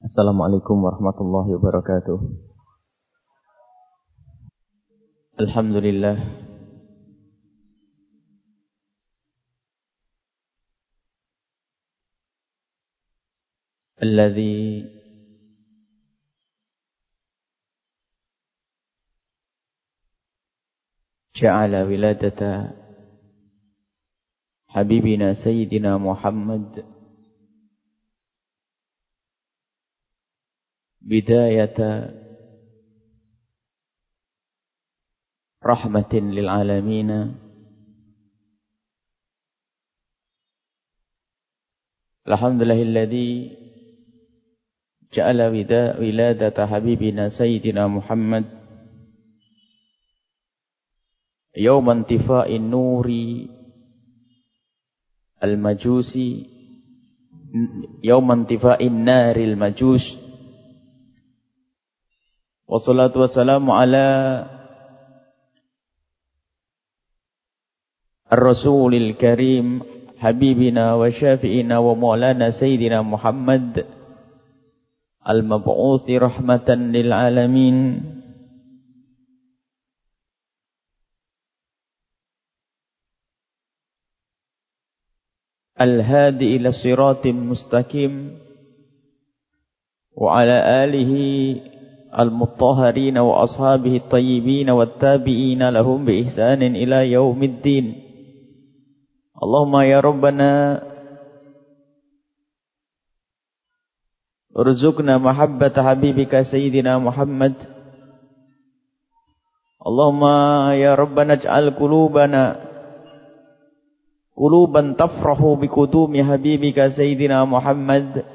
Assalamualaikum warahmatullahi wabarakatuh. Alhamdulillah. الذي جعل ولادة حبيبنا سيدنا محمد بداية رحمة للعالمين. الحمد لله الذي جعل ولادة حبيبنا سيدنا محمد يوم انتفاء النور المجوسي يوم انتفاء النار المجوس. والصلاة والسلام على الرسول الكريم حبيبنا وشافئنا ومولانا سيدنا محمد المبعوث رحمة للعالمين. الهادي إلى الصراط المستقيم وعلى آله المطهرين وأصحابه الطيبين والتابعين لهم بإحسان إلى يوم الدين. اللهم يا ربنا ارزقنا محبة حبيبك سيدنا محمد. اللهم يا ربنا اجعل قلوبنا قلوبا تفرح بكتوم حبيبك سيدنا محمد.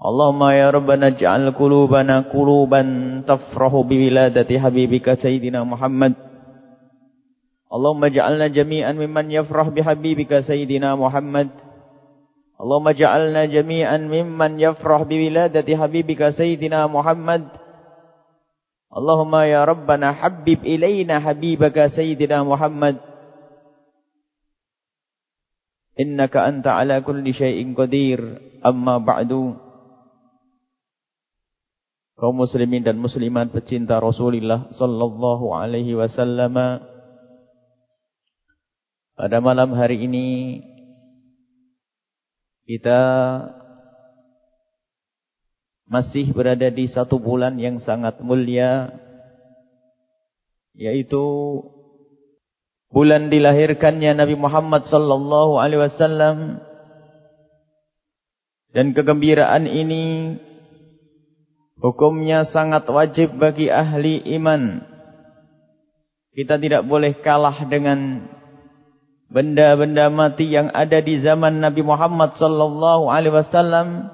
اللهم يا ربنا اجعل قلوبنا قلوبا تفرح بولادة حبيبك سيدنا محمد اللهم اجعلنا جميعا ممن يفرح بحبيبك سيدنا محمد اللهم اجعلنا جميعا ممن يفرح بولادة حبيبك سيدنا محمد اللهم يا ربنا حبب إلينا حبيبك سيدنا محمد إنك أنت على كل شيء قدير أما بعد Kaum muslimin dan muslimat pecinta Rasulullah sallallahu alaihi wasallam. Pada malam hari ini kita masih berada di satu bulan yang sangat mulia yaitu bulan dilahirkannya Nabi Muhammad sallallahu alaihi wasallam. Dan kegembiraan ini Hukumnya sangat wajib bagi ahli iman. Kita tidak boleh kalah dengan benda-benda mati yang ada di zaman Nabi Muhammad sallallahu alaihi wasallam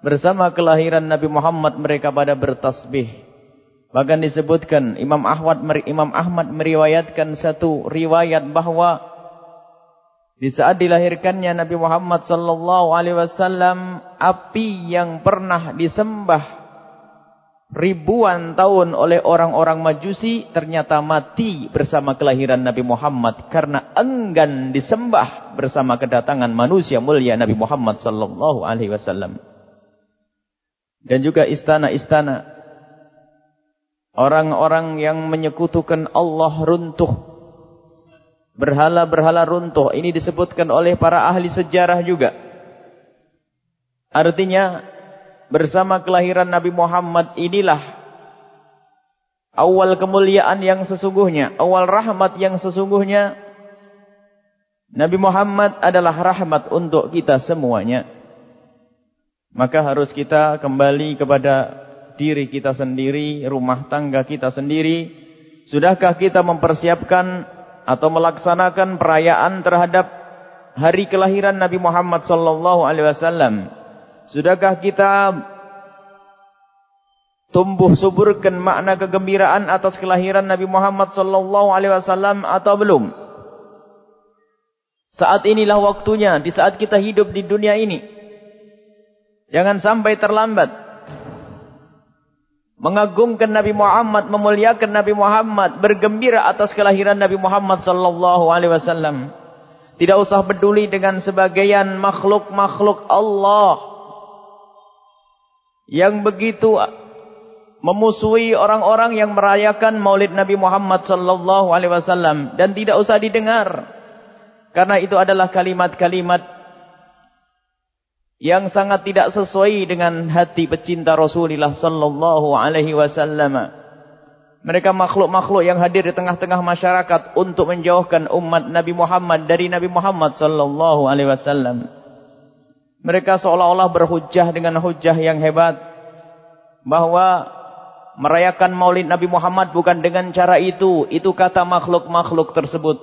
bersama kelahiran Nabi Muhammad mereka pada bertasbih. Bahkan disebutkan Imam Ahmad Imam Ahmad meriwayatkan satu riwayat bahwa di saat dilahirkannya Nabi Muhammad sallallahu alaihi wasallam api yang pernah disembah ribuan tahun oleh orang-orang majusi ternyata mati bersama kelahiran Nabi Muhammad karena enggan disembah bersama kedatangan manusia mulia Nabi Muhammad sallallahu alaihi wasallam. Dan juga istana-istana orang-orang yang menyekutukan Allah runtuh. Berhala-berhala runtuh ini disebutkan oleh para ahli sejarah juga. Artinya bersama kelahiran Nabi Muhammad inilah awal kemuliaan yang sesungguhnya, awal rahmat yang sesungguhnya. Nabi Muhammad adalah rahmat untuk kita semuanya. Maka harus kita kembali kepada diri kita sendiri, rumah tangga kita sendiri. Sudahkah kita mempersiapkan atau melaksanakan perayaan terhadap hari kelahiran Nabi Muhammad sallallahu alaihi wasallam? Sudahkah kita tumbuh suburkan makna kegembiraan atas kelahiran Nabi Muhammad sallallahu alaihi wasallam atau belum? Saat inilah waktunya di saat kita hidup di dunia ini. Jangan sampai terlambat. Mengagungkan Nabi Muhammad, memuliakan Nabi Muhammad, bergembira atas kelahiran Nabi Muhammad sallallahu alaihi wasallam. Tidak usah peduli dengan sebagian makhluk-makhluk Allah yang begitu memusuhi orang-orang yang merayakan Maulid Nabi Muhammad sallallahu alaihi wasallam dan tidak usah didengar karena itu adalah kalimat-kalimat yang sangat tidak sesuai dengan hati pecinta Rasulullah sallallahu alaihi wasallam. Mereka makhluk-makhluk yang hadir di tengah-tengah masyarakat untuk menjauhkan umat Nabi Muhammad dari Nabi Muhammad sallallahu alaihi wasallam. Mereka seolah-olah berhujjah dengan hujjah yang hebat bahwa merayakan maulid Nabi Muhammad bukan dengan cara itu. Itu kata makhluk-makhluk tersebut.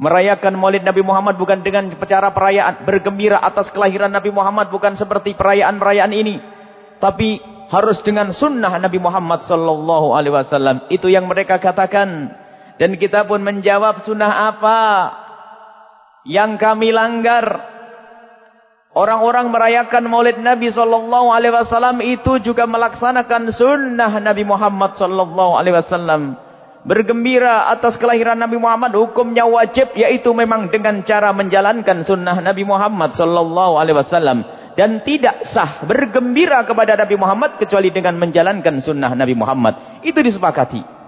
Merayakan maulid Nabi Muhammad bukan dengan cara perayaan. Bergembira atas kelahiran Nabi Muhammad bukan seperti perayaan-perayaan ini. Tapi harus dengan sunnah Nabi Muhammad sallallahu alaihi wasallam. Itu yang mereka katakan. Dan kita pun menjawab sunnah apa yang kami langgar. Orang-orang merayakan maulid Nabi sallallahu alaihi wasallam itu juga melaksanakan sunnah Nabi Muhammad sallallahu alaihi wasallam. Bergembira atas kelahiran Nabi Muhammad hukumnya wajib yaitu memang dengan cara menjalankan sunnah Nabi Muhammad sallallahu alaihi wasallam dan tidak sah bergembira kepada Nabi Muhammad kecuali dengan menjalankan sunnah Nabi Muhammad. Itu disepakati.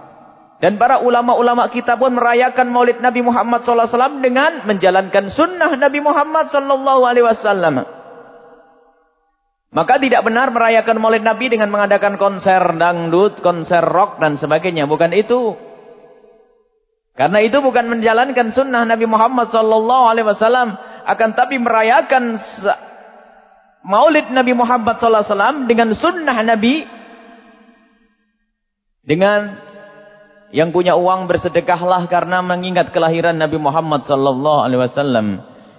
Dan para ulama-ulama kita pun merayakan maulid Nabi Muhammad SAW dengan menjalankan sunnah Nabi Muhammad SAW. Maka tidak benar merayakan maulid Nabi dengan mengadakan konser dangdut, konser rock dan sebagainya. Bukan itu. Karena itu bukan menjalankan sunnah Nabi Muhammad SAW. Akan tapi merayakan maulid Nabi Muhammad SAW dengan sunnah Nabi. Dengan yang punya uang bersedekahlah karena mengingat kelahiran Nabi Muhammad sallallahu alaihi wasallam.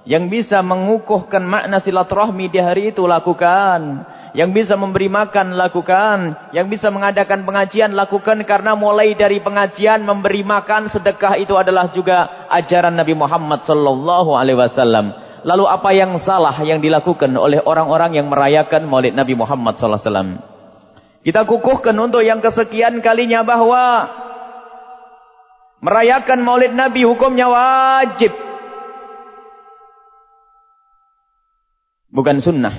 Yang bisa mengukuhkan makna silaturahmi di hari itu lakukan. Yang bisa memberi makan lakukan. Yang bisa mengadakan pengajian lakukan karena mulai dari pengajian memberi makan sedekah itu adalah juga ajaran Nabi Muhammad sallallahu alaihi wasallam. Lalu apa yang salah yang dilakukan oleh orang-orang yang merayakan Maulid Nabi Muhammad sallallahu alaihi wasallam? Kita kukuhkan untuk yang kesekian kalinya bahwa Merayakan maulid Nabi hukumnya wajib. Bukan sunnah.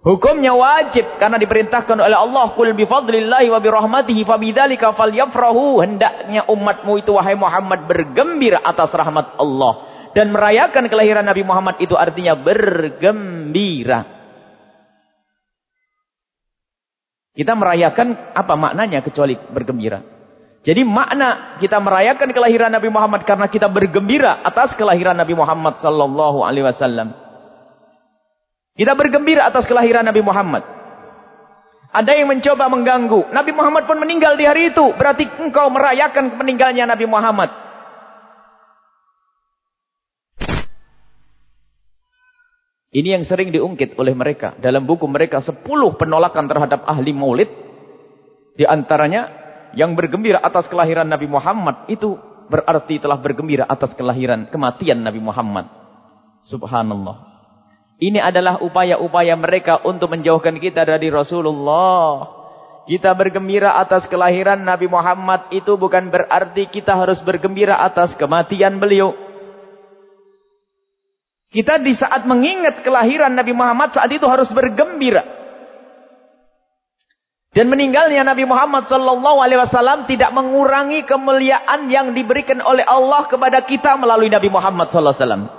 Hukumnya wajib karena diperintahkan oleh Allah kul bi fadlillahi wa bi rahmatihi fabidzalika falyafrahu hendaknya umatmu itu wahai Muhammad bergembira atas rahmat Allah dan merayakan kelahiran Nabi Muhammad itu artinya bergembira. Kita merayakan apa maknanya kecuali bergembira? Jadi makna kita merayakan kelahiran Nabi Muhammad karena kita bergembira atas kelahiran Nabi Muhammad sallallahu alaihi wasallam. Kita bergembira atas kelahiran Nabi Muhammad. Ada yang mencoba mengganggu. Nabi Muhammad pun meninggal di hari itu. Berarti engkau merayakan meninggalnya Nabi Muhammad. Ini yang sering diungkit oleh mereka. Dalam buku mereka 10 penolakan terhadap ahli maulid. Di antaranya yang bergembira atas kelahiran Nabi Muhammad itu berarti telah bergembira atas kelahiran kematian Nabi Muhammad. Subhanallah. Ini adalah upaya-upaya mereka untuk menjauhkan kita dari Rasulullah. Kita bergembira atas kelahiran Nabi Muhammad itu bukan berarti kita harus bergembira atas kematian beliau. Kita di saat mengingat kelahiran Nabi Muhammad saat itu harus bergembira. Dan meninggalnya Nabi Muhammad wasallam tidak mengurangi kemuliaan yang diberikan oleh Allah kepada kita melalui Nabi Muhammad wasallam.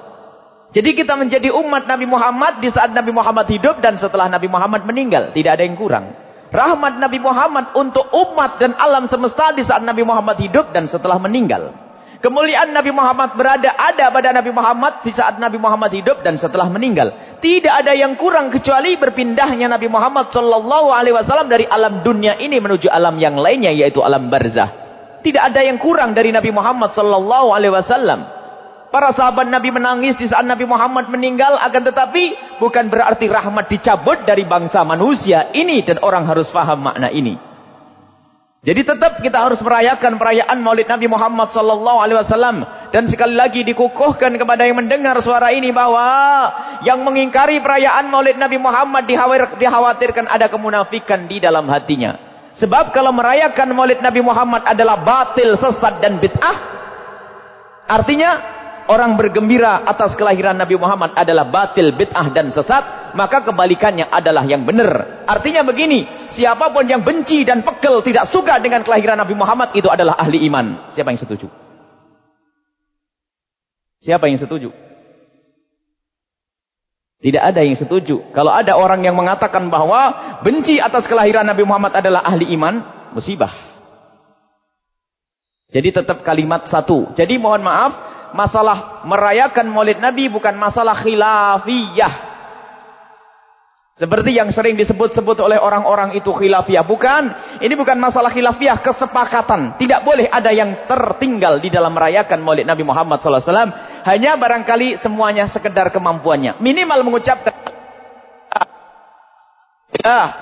Jadi kita menjadi umat Nabi Muhammad di saat Nabi Muhammad hidup dan setelah Nabi Muhammad meninggal, tidak ada yang kurang. Rahmat Nabi Muhammad untuk umat dan alam semesta di saat Nabi Muhammad hidup dan setelah meninggal. Kemuliaan Nabi Muhammad berada ada pada Nabi Muhammad di saat Nabi Muhammad hidup dan setelah meninggal. Tidak ada yang kurang kecuali berpindahnya Nabi Muhammad sallallahu alaihi wasallam dari alam dunia ini menuju alam yang lainnya yaitu alam barzah. Tidak ada yang kurang dari Nabi Muhammad sallallahu alaihi wasallam. Para sahabat Nabi menangis di saat Nabi Muhammad meninggal akan tetapi bukan berarti rahmat dicabut dari bangsa manusia ini dan orang harus faham makna ini. Jadi tetap kita harus merayakan perayaan Maulid Nabi Muhammad sallallahu alaihi wasallam dan sekali lagi dikukuhkan kepada yang mendengar suara ini bahwa yang mengingkari perayaan Maulid Nabi Muhammad dikhawatirkan ada kemunafikan di dalam hatinya. Sebab kalau merayakan Maulid Nabi Muhammad adalah batil, sesat dan bid'ah, artinya orang bergembira atas kelahiran Nabi Muhammad adalah batil, bid'ah dan sesat maka kebalikannya adalah yang benar. Artinya begini, siapa pun yang benci dan pegel tidak suka dengan kelahiran Nabi Muhammad itu adalah ahli iman. Siapa yang setuju? Siapa yang setuju? Tidak ada yang setuju. Kalau ada orang yang mengatakan bahwa benci atas kelahiran Nabi Muhammad adalah ahli iman, musibah. Jadi tetap kalimat satu. Jadi mohon maaf, masalah merayakan maulid Nabi bukan masalah khilafiyah. Seperti yang sering disebut-sebut oleh orang-orang itu khilafiyah. Bukan. Ini bukan masalah khilafiyah, kesepakatan. Tidak boleh ada yang tertinggal di dalam merayakan maulid Nabi Muhammad SAW. Hanya barangkali semuanya sekedar kemampuannya. Minimal mengucapkan. Ya,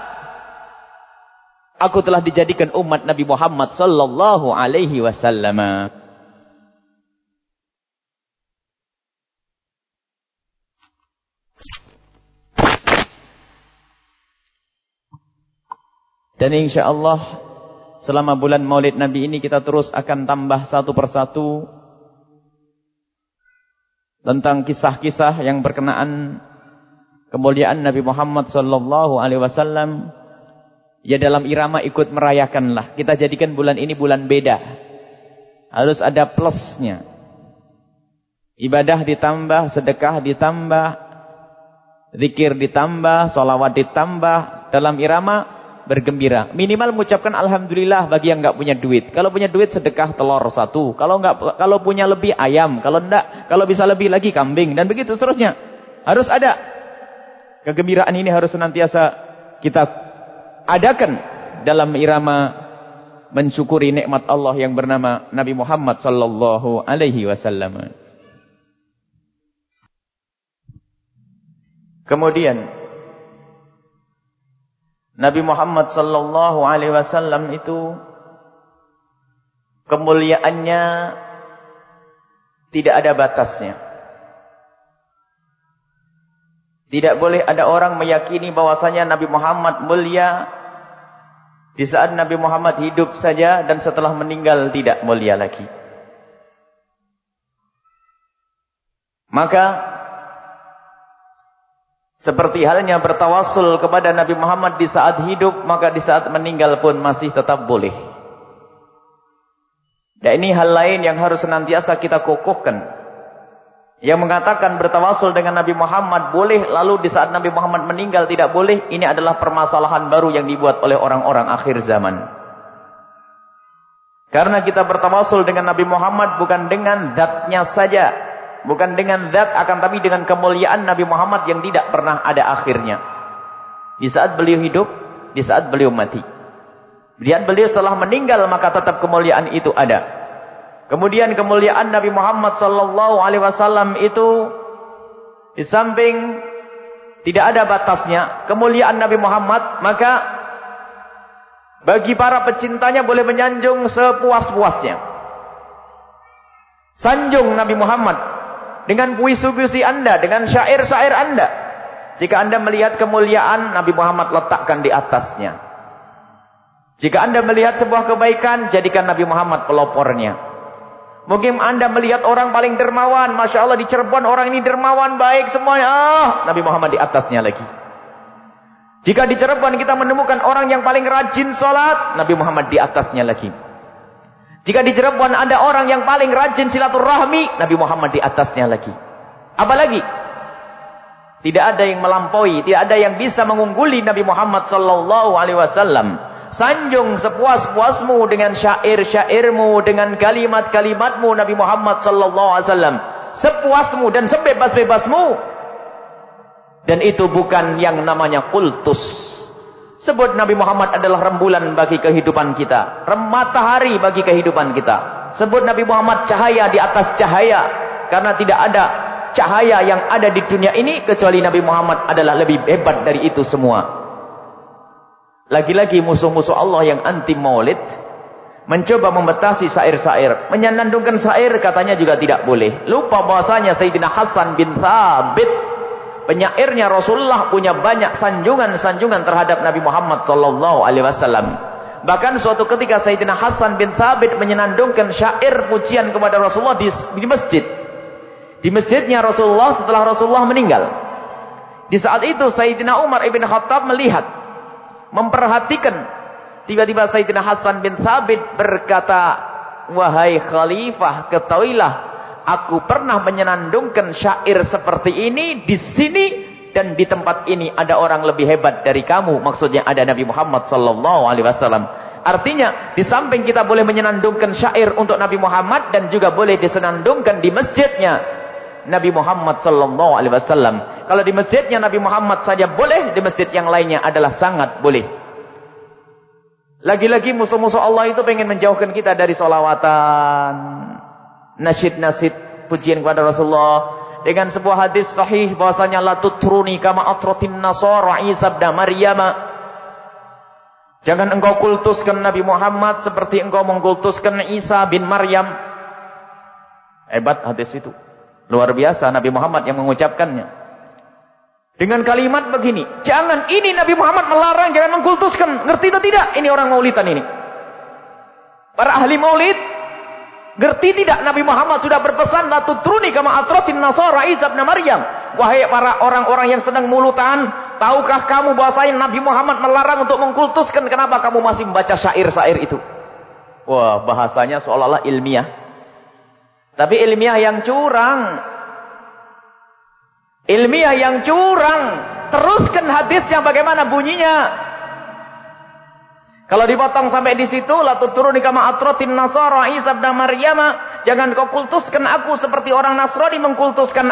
Aku telah dijadikan umat Nabi Muhammad sallallahu alaihi wasallam. Dan insya Allah selama bulan maulid Nabi ini kita terus akan tambah satu persatu tentang kisah-kisah yang berkenaan kemuliaan Nabi Muhammad sallallahu alaihi wasallam Ya dalam irama ikut merayakanlah. Kita jadikan bulan ini bulan beda. Harus ada plusnya. Ibadah ditambah, sedekah ditambah, zikir ditambah, solawat ditambah. Dalam irama bergembira. Minimal mengucapkan Alhamdulillah bagi yang nggak punya duit. Kalau punya duit sedekah telur satu. Kalau nggak, kalau punya lebih ayam. Kalau enggak, kalau bisa lebih lagi kambing. Dan begitu seterusnya. Harus ada. Kegembiraan ini harus senantiasa kita adakan dalam irama mensyukuri nikmat Allah yang bernama Nabi Muhammad sallallahu alaihi wasallam. Kemudian Nabi Muhammad sallallahu alaihi wasallam itu kemuliaannya tidak ada batasnya. Tidak boleh ada orang meyakini bahwasanya Nabi Muhammad mulia di saat Nabi Muhammad hidup saja dan setelah meninggal tidak mulia lagi. Maka seperti halnya bertawasul kepada Nabi Muhammad di saat hidup, maka di saat meninggal pun masih tetap boleh. Dan ini hal lain yang harus senantiasa kita kokohkan. Yang mengatakan bertawasul dengan Nabi Muhammad boleh, lalu di saat Nabi Muhammad meninggal tidak boleh, ini adalah permasalahan baru yang dibuat oleh orang-orang akhir zaman. Karena kita bertawasul dengan Nabi Muhammad bukan dengan zatnya saja. Bukan dengan zat akan tapi dengan kemuliaan Nabi Muhammad yang tidak pernah ada akhirnya. Di saat beliau hidup, di saat beliau mati. Di saat beliau setelah meninggal maka tetap kemuliaan itu ada. Kemudian kemuliaan Nabi Muhammad sallallahu alaihi wasallam itu di samping tidak ada batasnya, kemuliaan Nabi Muhammad, maka bagi para pecintanya boleh menyanjung sepuas-puasnya. Sanjung Nabi Muhammad dengan puisi-puisi Anda, dengan syair-syair Anda. Jika Anda melihat kemuliaan, Nabi Muhammad letakkan di atasnya. Jika Anda melihat sebuah kebaikan, jadikan Nabi Muhammad pelopornya. Mungkin anda melihat orang paling dermawan. Masya Allah di Cirebon orang ini dermawan baik semuanya. Ah, Nabi Muhammad di atasnya lagi. Jika di Cirebon kita menemukan orang yang paling rajin sholat. Nabi Muhammad di atasnya lagi. Jika di Cirebon ada orang yang paling rajin silaturahmi. Nabi Muhammad di atasnya lagi. Apalagi? Tidak ada yang melampaui. Tidak ada yang bisa mengungguli Nabi Muhammad sallallahu alaihi wasallam. Sanjung sepuas-puasmu dengan syair-syairmu, dengan kalimat-kalimatmu Nabi Muhammad sallallahu alaihi wasallam. Sepuasmu dan sebebas-bebasmu. Dan itu bukan yang namanya kultus. Sebut Nabi Muhammad adalah rembulan bagi kehidupan kita. Matahari bagi kehidupan kita. Sebut Nabi Muhammad cahaya di atas cahaya. Karena tidak ada cahaya yang ada di dunia ini. Kecuali Nabi Muhammad adalah lebih hebat dari itu semua. Lagi-lagi musuh-musuh Allah yang anti maulid. Mencoba membatasi sair-sair. Menyanandungkan sair katanya juga tidak boleh. Lupa bahasanya Sayyidina Hasan bin Thabit. Penyairnya Rasulullah punya banyak sanjungan-sanjungan terhadap Nabi Muhammad sallallahu alaihi wasallam. Bahkan suatu ketika Sayyidina Hasan bin Thabit menyenandungkan syair pujian kepada Rasulullah di, di masjid. Di masjidnya Rasulullah setelah Rasulullah meninggal. Di saat itu Sayyidina Umar ibn Khattab melihat. Memperhatikan. Tiba-tiba Sayyidina Hasan bin Sabit berkata. Wahai Khalifah ketahuilah. Aku pernah menyenandungkan syair seperti ini di sini dan di tempat ini ada orang lebih hebat dari kamu. Maksudnya ada Nabi Muhammad sallallahu alaihi wasallam. Artinya di samping kita boleh menyenandungkan syair untuk Nabi Muhammad dan juga boleh disenandungkan di masjidnya Nabi Muhammad sallallahu alaihi wasallam. Kalau di masjidnya Nabi Muhammad saja boleh, di masjid yang lainnya adalah sangat boleh. Lagi-lagi musuh-musuh Allah itu pengen menjauhkan kita dari solawatan, nasyid-nasyid pujian kepada Rasulullah, dengan sebuah hadis sahih bahwasanya la tutruni kama atratin nasara Isa bin Maryam. Jangan engkau kultuskan Nabi Muhammad seperti engkau mengkultuskan Isa bin Maryam. Hebat hadis itu. Luar biasa Nabi Muhammad yang mengucapkannya. Dengan kalimat begini, jangan ini Nabi Muhammad melarang jangan mengkultuskan. Ngerti atau tidak? Ini orang maulidan ini. Para ahli maulid Ngerti tidak Nabi Muhammad sudah berpesan la tutruni kama atratin nasara Isa bin Maryam. Wahai para orang-orang yang sedang mulutan, tahukah kamu bahwasanya Nabi Muhammad melarang untuk mengkultuskan kenapa kamu masih membaca syair-syair itu? Wah, bahasanya seolah-olah ilmiah. Tapi ilmiah yang curang. Ilmiah yang curang. Teruskan hadisnya bagaimana bunyinya? Kalau dipotong sampai di situ, la tuturuni kama atratin nasara Isa bin Maryam, jangan kau kultuskan aku seperti orang Nasrani mengkultuskan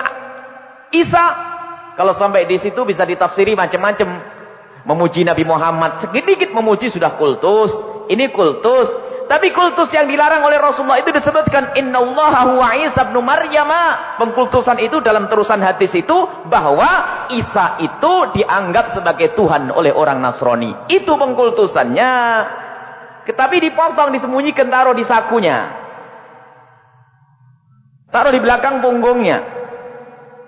Isa. Kalau sampai di situ bisa ditafsiri macam-macam. Memuji Nabi Muhammad sedikit memuji sudah kultus. Ini kultus. Tapi kultus yang dilarang oleh Rasulullah itu disebutkan innallaha huwa Isa bin Maryam. Pengkultusan itu dalam terusan hadis itu bahwa Isa itu dianggap sebagai Tuhan oleh orang Nasrani. Itu pengkultusannya. Tetapi dipotong, disembunyikan, taruh di sakunya. Taruh di belakang punggungnya.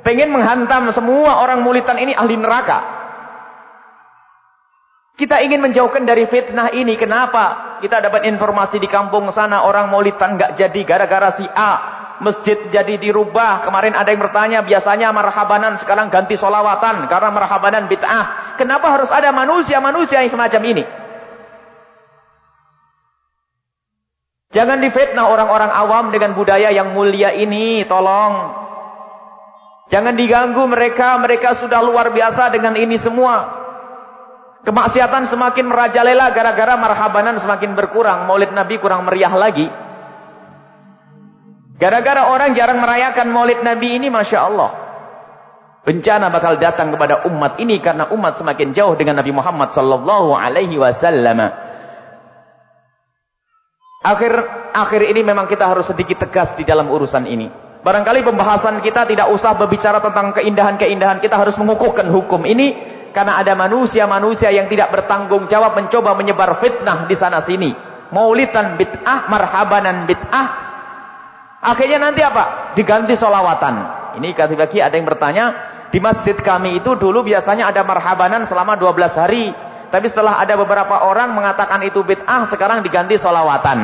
Pengen menghantam semua orang mulitan ini ahli neraka. Kita ingin menjauhkan dari fitnah ini. Kenapa? Kita dapat informasi di kampung sana orang maulidan nggak jadi gara-gara si A. Masjid jadi dirubah. Kemarin ada yang bertanya biasanya marhabanan sekarang ganti solawatan karena marhabanan bid'ah. Kenapa harus ada manusia-manusia yang semacam ini? Jangan difitnah orang-orang awam dengan budaya yang mulia ini. Tolong. Jangan diganggu mereka. Mereka sudah luar biasa dengan ini semua. Kemaksiatan semakin merajalela gara-gara marhabanan semakin berkurang. Maulid Nabi kurang meriah lagi. Gara-gara orang jarang merayakan maulid Nabi ini Masya Allah. Bencana bakal datang kepada umat ini karena umat semakin jauh dengan Nabi Muhammad sallallahu alaihi wasallam. Akhir akhir ini memang kita harus sedikit tegas di dalam urusan ini. Barangkali pembahasan kita tidak usah berbicara tentang keindahan-keindahan, kita harus mengukuhkan hukum ini karena ada manusia-manusia yang tidak bertanggung jawab mencoba menyebar fitnah di sana sini. Maulidan bid'ah, marhabanan bid'ah. Akhirnya nanti apa? Diganti solawatan. Ini kaki-kaki ada yang bertanya, di masjid kami itu dulu biasanya ada marhabanan selama 12 hari. Tapi setelah ada beberapa orang mengatakan itu bid'ah, sekarang diganti solawatan.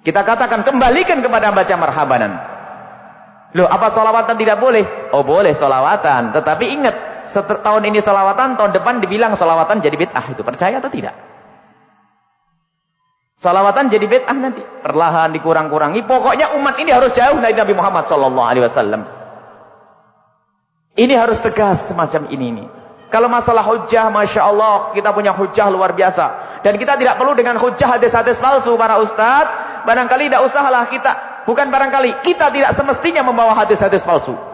Kita katakan kembalikan kepada baca marhabanan. Loh, apa solawatan tidak boleh? Oh boleh solawatan. Tetapi ingat, tahun ini salawatan, tahun depan dibilang salawatan jadi bid'ah. Itu percaya atau tidak? Salawatan jadi bid'ah nanti. Perlahan dikurang-kurangi. Pokoknya umat ini harus jauh dari Nabi Muhammad SAW. Ini harus tegas semacam ini. ini. Kalau masalah hujah, Masya Allah, kita punya hujah luar biasa. Dan kita tidak perlu dengan hujah hadis-hadis palsu para ustadz. Barangkali tidak usahlah kita. Bukan barangkali, kita tidak semestinya membawa hadis-hadis palsu.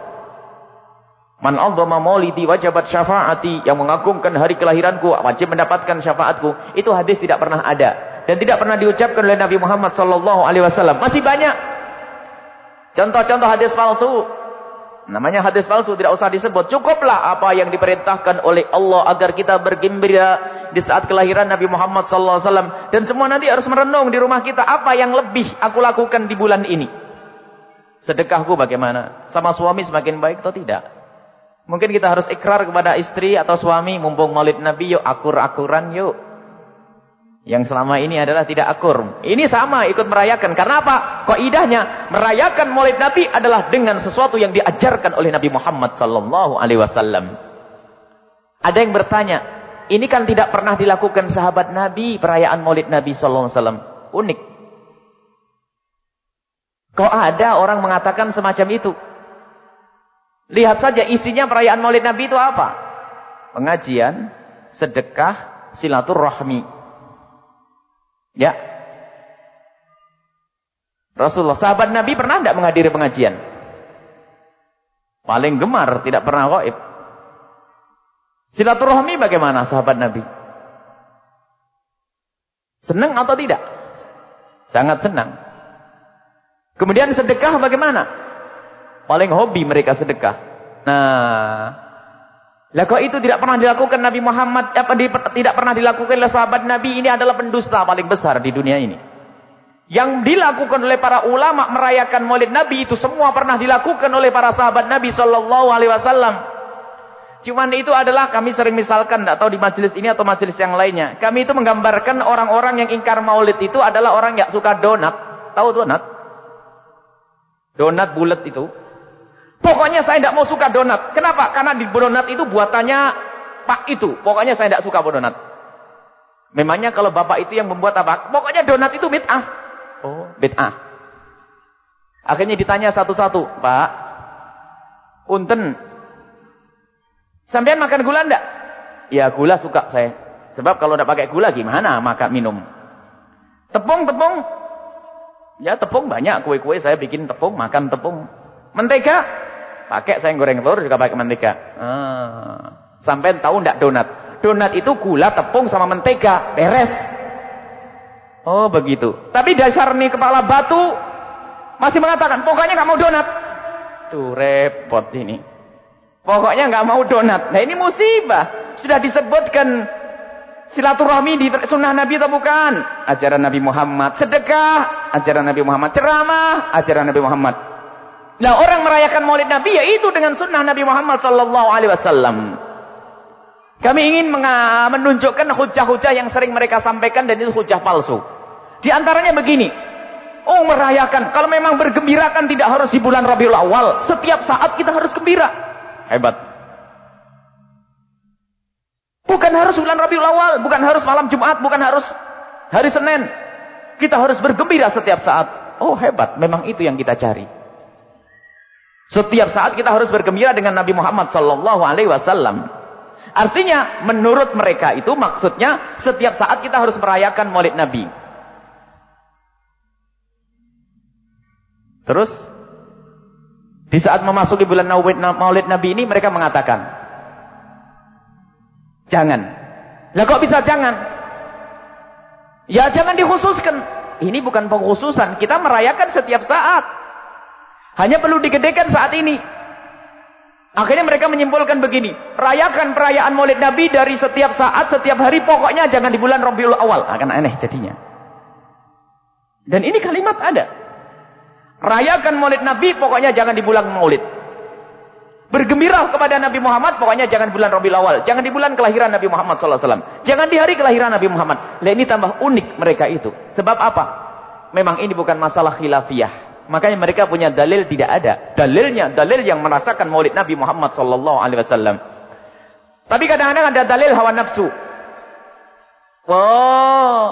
Man azama maulidi wajabat syafaati yang mengagungkan hari kelahiranku wajib mendapatkan syafaatku. Itu hadis tidak pernah ada dan tidak pernah diucapkan oleh Nabi Muhammad sallallahu alaihi wasallam. Masih banyak contoh-contoh hadis palsu. Namanya hadis palsu tidak usah disebut. Cukuplah apa yang diperintahkan oleh Allah agar kita bergembira di saat kelahiran Nabi Muhammad sallallahu alaihi wasallam dan semua nanti harus merenung di rumah kita apa yang lebih aku lakukan di bulan ini. Sedekahku bagaimana? Sama suami semakin baik atau tidak? Mungkin kita harus ikrar kepada istri atau suami mumpung maulid Nabi yuk akur-akuran yuk. Yang selama ini adalah tidak akur. Ini sama ikut merayakan. Karena apa? Kaidahnya merayakan Maulid Nabi adalah dengan sesuatu yang diajarkan oleh Nabi Muhammad sallallahu alaihi wasallam. Ada yang bertanya, ini kan tidak pernah dilakukan sahabat Nabi perayaan Maulid Nabi sallallahu alaihi wasallam. Unik. Kok ada orang mengatakan semacam itu? Lihat saja isinya perayaan Maulid Nabi itu apa? Pengajian, sedekah, silaturahmi. Ya. Rasulullah, sahabat Nabi pernah tidak menghadiri pengajian? Paling gemar, tidak pernah gaib. Silaturahmi bagaimana sahabat Nabi? Senang atau tidak? Sangat senang. Kemudian sedekah bagaimana? Paling hobi mereka sedekah. Nah, lah kok itu tidak pernah dilakukan Nabi Muhammad, apa tidak pernah dilakukan oleh sahabat Nabi ini adalah pendusta paling besar di dunia ini. Yang dilakukan oleh para ulama merayakan Maulid Nabi itu semua pernah dilakukan oleh para sahabat Nabi sallallahu alaihi wasallam. Cuman itu adalah kami sering misalkan tidak tahu di majelis ini atau majelis yang lainnya. Kami itu menggambarkan orang-orang yang ingkar Maulid itu adalah orang yang suka donat. Tahu donat? Donat bulat itu. Pokoknya saya tidak mau suka donat. Kenapa? Karena di donat itu buatannya pak itu. Pokoknya saya tidak suka donat. Memangnya kalau bapak itu yang membuat apa? Pokoknya donat itu bid'ah. Oh, bid'ah. Akhirnya ditanya satu-satu, Pak. Unten. Sampean makan gula enggak? Ya gula suka saya. Sebab kalau tidak pakai gula gimana makan minum? Tepung, tepung. Ya tepung banyak. Kue-kue saya bikin tepung, makan tepung. Mentega, pakai saya goreng telur juga pakai mentega. Ah. Sampai tahu enggak donat? Donat itu gula, tepung sama mentega, beres. Oh begitu. Tapi dasar nih kepala batu masih mengatakan, pokoknya nggak mau donat. Tuh repot ini. Pokoknya nggak mau donat. Nah ini musibah. Sudah disebutkan silaturahmi di sunnah Nabi atau bukan? Ajaran Nabi Muhammad. Sedekah, ajaran Nabi Muhammad. Ceramah, ajaran Nabi Muhammad. Nah orang merayakan maulid Nabi yaitu dengan sunnah Nabi Muhammad sallallahu alaihi wasallam. Kami ingin menunjukkan hujah-hujah yang sering mereka sampaikan dan itu hujah palsu. Di antaranya begini. Oh merayakan. Kalau memang bergembira kan tidak harus di bulan Rabiul Awal. Setiap saat kita harus gembira. Hebat. Bukan harus bulan Rabiul Awal. Bukan harus malam Jumat. Bukan harus hari Senin. Kita harus bergembira setiap saat. Oh hebat. Memang itu yang kita cari. Setiap saat kita harus bergembira dengan Nabi Muhammad sallallahu alaihi wasallam. Artinya menurut mereka itu maksudnya setiap saat kita harus merayakan Maulid Nabi. Terus di saat memasuki bulan Maulid Nabi ini mereka mengatakan jangan. Lah kok bisa jangan? Ya jangan dikhususkan. Ini bukan pengkhususan, kita merayakan setiap saat. Hanya perlu digedekan saat ini. Akhirnya mereka menyimpulkan begini. Rayakan perayaan maulid Nabi dari setiap saat, setiap hari. Pokoknya jangan di bulan Rabiul Awal. Akan aneh jadinya. Dan ini kalimat ada. Rayakan maulid Nabi, pokoknya jangan di bulan maulid. Bergembira kepada Nabi Muhammad, pokoknya jangan bulan Rabiul Awal. Jangan di bulan kelahiran Nabi Muhammad SAW. Jangan di hari kelahiran Nabi Muhammad. Nah ini tambah unik mereka itu. Sebab apa? Memang ini bukan masalah khilafiyah. Makanya mereka punya dalil tidak ada. Dalilnya dalil yang merasakan Maulid Nabi Muhammad sallallahu alaihi wasallam. Tapi kadang-kadang ada dalil hawa nafsu. Oh,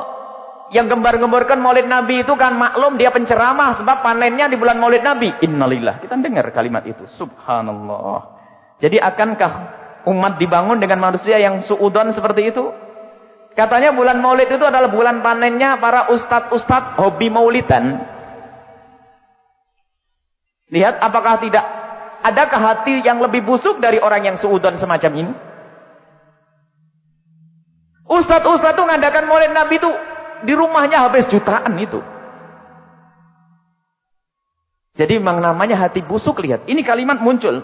yang gembar-gemborkan Maulid Nabi itu kan maklum dia penceramah sebab panennya di bulan Maulid Nabi. Innalillah. Kita dengar kalimat itu. Subhanallah. Jadi akankah umat dibangun dengan manusia yang suudon seperti itu? Katanya bulan Maulid itu adalah bulan panennya para ustadz-ustadz hobi maulidan. Lihat apakah tidak adakah hati yang lebih busuk dari orang yang suudon semacam ini? Ustadz-ustadz itu mengadakan maulid Nabi itu di rumahnya habis jutaan itu. Jadi memang namanya hati busuk lihat. Ini kalimat muncul.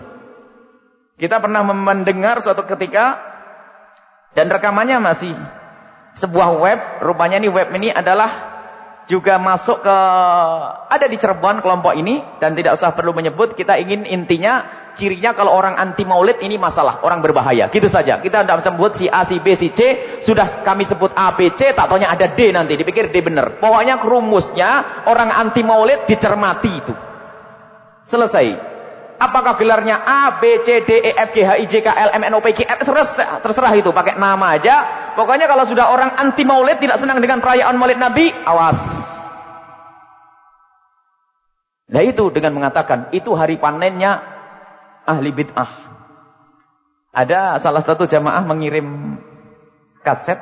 Kita pernah mendengar suatu ketika dan rekamannya masih sebuah web. Rupanya ini web ini adalah juga masuk ke ada di Cirebon kelompok ini dan tidak usah perlu menyebut kita ingin intinya cirinya kalau orang anti maulid ini masalah orang berbahaya. Gitu saja. Kita tidak sebut si A si B si C sudah kami sebut A B C tak taunya ada D nanti dipikir D benar. Pokoknya rumusnya orang anti maulid dicermati itu. Selesai apakah gelarnya A B C D E F G H I J K L M N O P Q R terserah, terserah itu pakai nama aja pokoknya kalau sudah orang anti maulid tidak senang dengan perayaan maulid Nabi awas Nah itu dengan mengatakan itu hari panennya ahli bid'ah. Ada salah satu jamaah mengirim kaset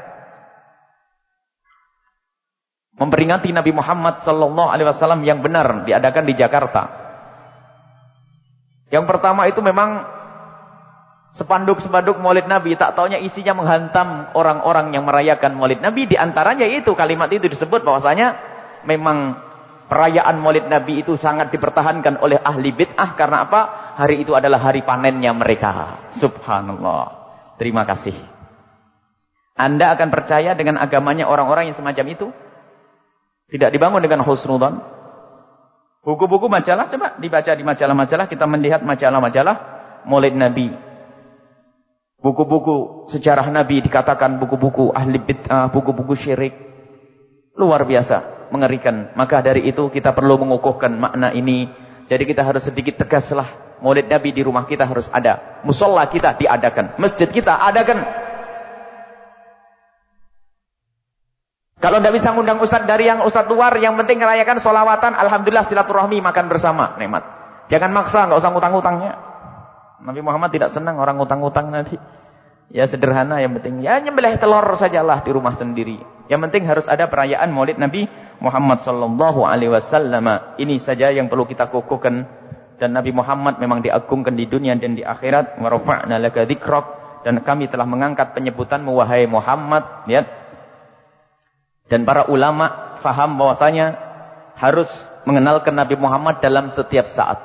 memperingati Nabi Muhammad sallallahu alaihi wasallam yang benar diadakan di Jakarta. Yang pertama itu memang sepanduk-sepanduk Maulid Nabi tak taunya isinya menghantam orang-orang yang merayakan Maulid Nabi di antaranya itu kalimat itu disebut bahwasanya memang Perayaan maulid Nabi itu sangat dipertahankan oleh ahli bid'ah. Karena apa? Hari itu adalah hari panennya mereka. Subhanallah. Terima kasih. Anda akan percaya dengan agamanya orang-orang yang semacam itu? Tidak dibangun dengan husnudan. Buku-buku majalah coba dibaca di majalah-majalah. Kita melihat majalah-majalah maulid Nabi. Buku-buku sejarah Nabi dikatakan buku-buku ahli bid'ah, buku-buku syirik. Luar biasa mengerikan. Maka dari itu kita perlu mengukuhkan makna ini. Jadi kita harus sedikit tegaslah. Maulid Nabi di rumah kita harus ada. Musola kita diadakan. Masjid kita adakan. Kalau tidak bisa ngundang ustaz dari yang ustaz luar, yang penting merayakan solawatan, alhamdulillah silaturahmi makan bersama, nikmat. Jangan maksa, nggak usah ngutang-ngutangnya. Nabi Muhammad tidak senang orang ngutang-ngutang nanti. Ya sederhana yang penting. Ya nyembelih telur sajalah di rumah sendiri. Yang penting harus ada perayaan maulid Nabi Muhammad sallallahu alaihi wasallam. Ini saja yang perlu kita kukuhkan. Dan Nabi Muhammad memang diagungkan di dunia dan di akhirat. Warafa'na laka dzikrak dan kami telah mengangkat penyebutan wahai Muhammad, ya. Dan para ulama faham bahwasanya harus mengenalkan Nabi Muhammad dalam setiap saat.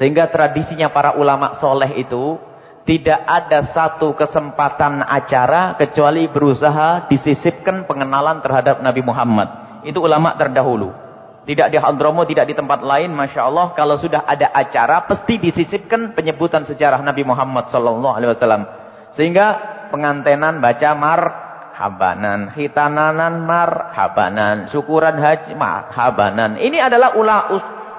Sehingga tradisinya para ulama soleh itu tidak ada satu kesempatan acara kecuali berusaha disisipkan pengenalan terhadap Nabi Muhammad. Itu ulama terdahulu. Tidak di Hadromo, tidak di tempat lain, masya Allah. Kalau sudah ada acara, pasti disisipkan penyebutan sejarah Nabi Muhammad Sallallahu Alaihi Wasallam. Sehingga pengantenan baca mar habanan, hitananan mar habanan, syukuran haji mar habanan. Ini adalah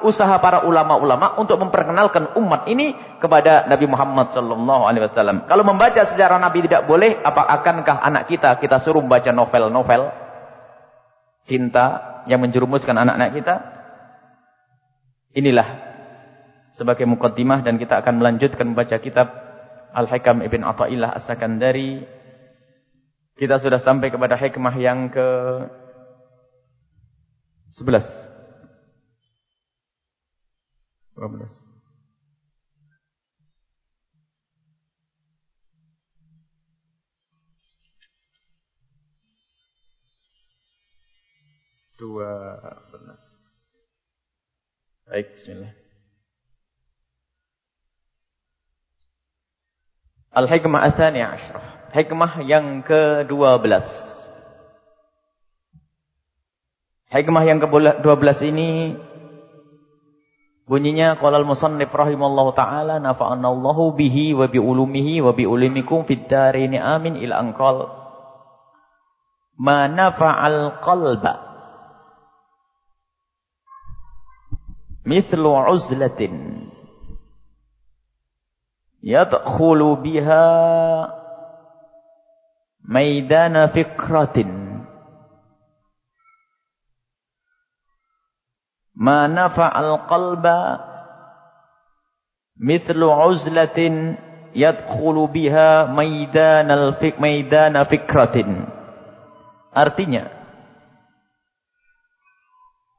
usaha para ulama-ulama untuk memperkenalkan umat ini kepada Nabi Muhammad sallallahu alaihi wasallam. Kalau membaca sejarah Nabi tidak boleh, apa akankah anak kita kita suruh membaca novel-novel cinta yang menjerumuskan anak-anak kita? Inilah sebagai mukaddimah dan kita akan melanjutkan membaca kitab Al-Hikam Ibn Athaillah As-Sakandari. Kita sudah sampai kepada hikmah yang ke 11. 12. Dua belas. Baik, bismillah. Al-Hikmah Athani Ashraf. Hikmah yang ke-12. Hikmah yang ke-12 ini Bunyinya qala al-musannif rahimallahu taala nafa'ana Allahu bihi wa bi ulumihi wa bi ulumikum fid darini amin ila anqal ma nafa'al qalba mithlu uzlatin yadkhulu biha maidana fikratin. Ma nafa'al qalba mithlu uzlatin yadkhulu biha maidanal fik maidana fikratin. Artinya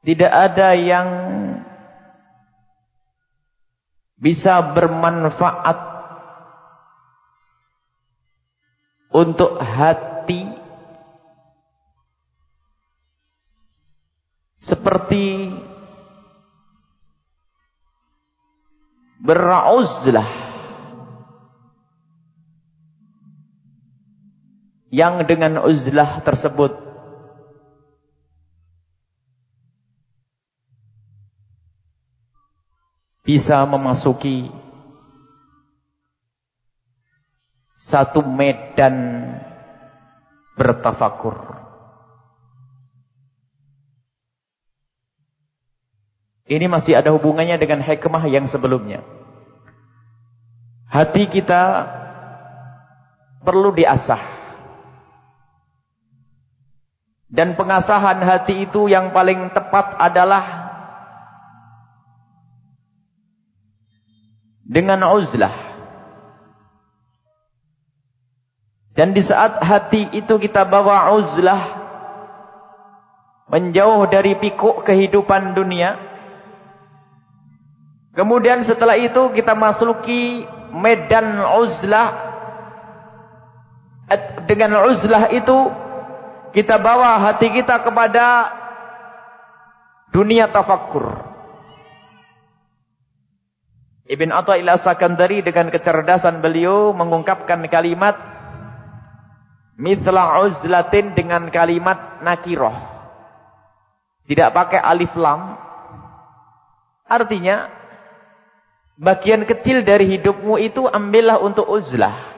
tidak ada yang bisa bermanfaat untuk hati seperti berauzlah yang dengan uzlah tersebut. Bisa memasuki satu medan bertafakur. Ini masih ada hubungannya dengan hikmah yang sebelumnya. Hati kita perlu diasah. Dan pengasahan hati itu yang paling tepat adalah dengan uzlah. Dan di saat hati itu kita bawa uzlah. Menjauh dari pikuk kehidupan dunia. Kemudian setelah itu kita masuki medan uzlah. Dengan uzlah itu kita bawa hati kita kepada dunia tafakkur. Ibn Atta'illah Sakandari dengan kecerdasan beliau mengungkapkan kalimat Mithla uzlatin dengan kalimat nakiroh. Tidak pakai alif lam. Artinya, bagian kecil dari hidupmu itu ambillah untuk uzlah.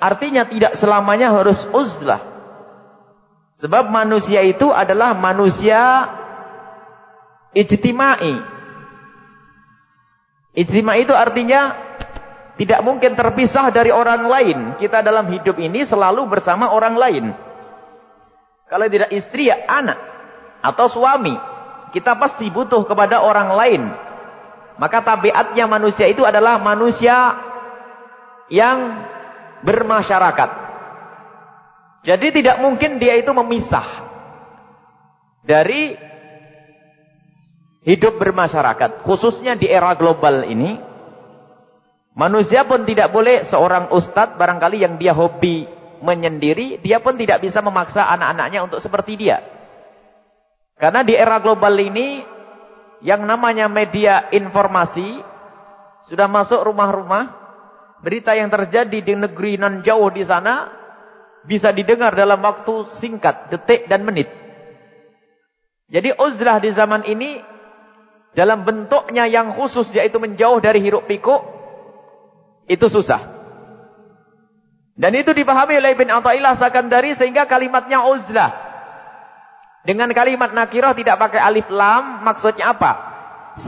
Artinya tidak selamanya harus uzlah. Sebab manusia itu adalah manusia ijtimai. Ijtimai itu artinya tidak mungkin terpisah dari orang lain. Kita dalam hidup ini selalu bersama orang lain. Kalau tidak istri ya anak. Atau suami. Kita pasti butuh kepada orang lain. Maka tabiatnya manusia itu adalah manusia yang bermasyarakat. Jadi tidak mungkin dia itu memisah. Dari hidup bermasyarakat. Khususnya di era global ini. Manusia pun tidak boleh seorang ustadz barangkali yang dia hobi menyendiri, dia pun tidak bisa memaksa anak-anaknya untuk seperti dia. Karena di era global ini, yang namanya media informasi, sudah masuk rumah-rumah, berita yang terjadi di negeri nan jauh di sana, bisa didengar dalam waktu singkat, detik dan menit. Jadi uzlah di zaman ini, dalam bentuknya yang khusus, yaitu menjauh dari hiruk pikuk, itu susah. Dan itu dipahami oleh Ibn Atta'illah Sakandari sehingga kalimatnya uzlah. Dengan kalimat nakirah tidak pakai alif lam, maksudnya apa?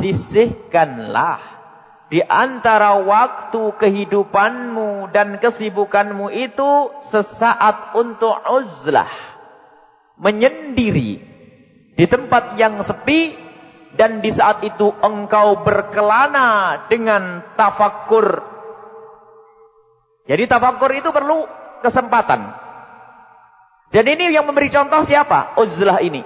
Sisihkanlah. Di antara waktu kehidupanmu dan kesibukanmu itu sesaat untuk uzlah. Menyendiri. Di tempat yang sepi dan di saat itu engkau berkelana dengan tafakur jadi tafakur itu perlu kesempatan. Dan ini yang memberi contoh siapa? Uzlah ini.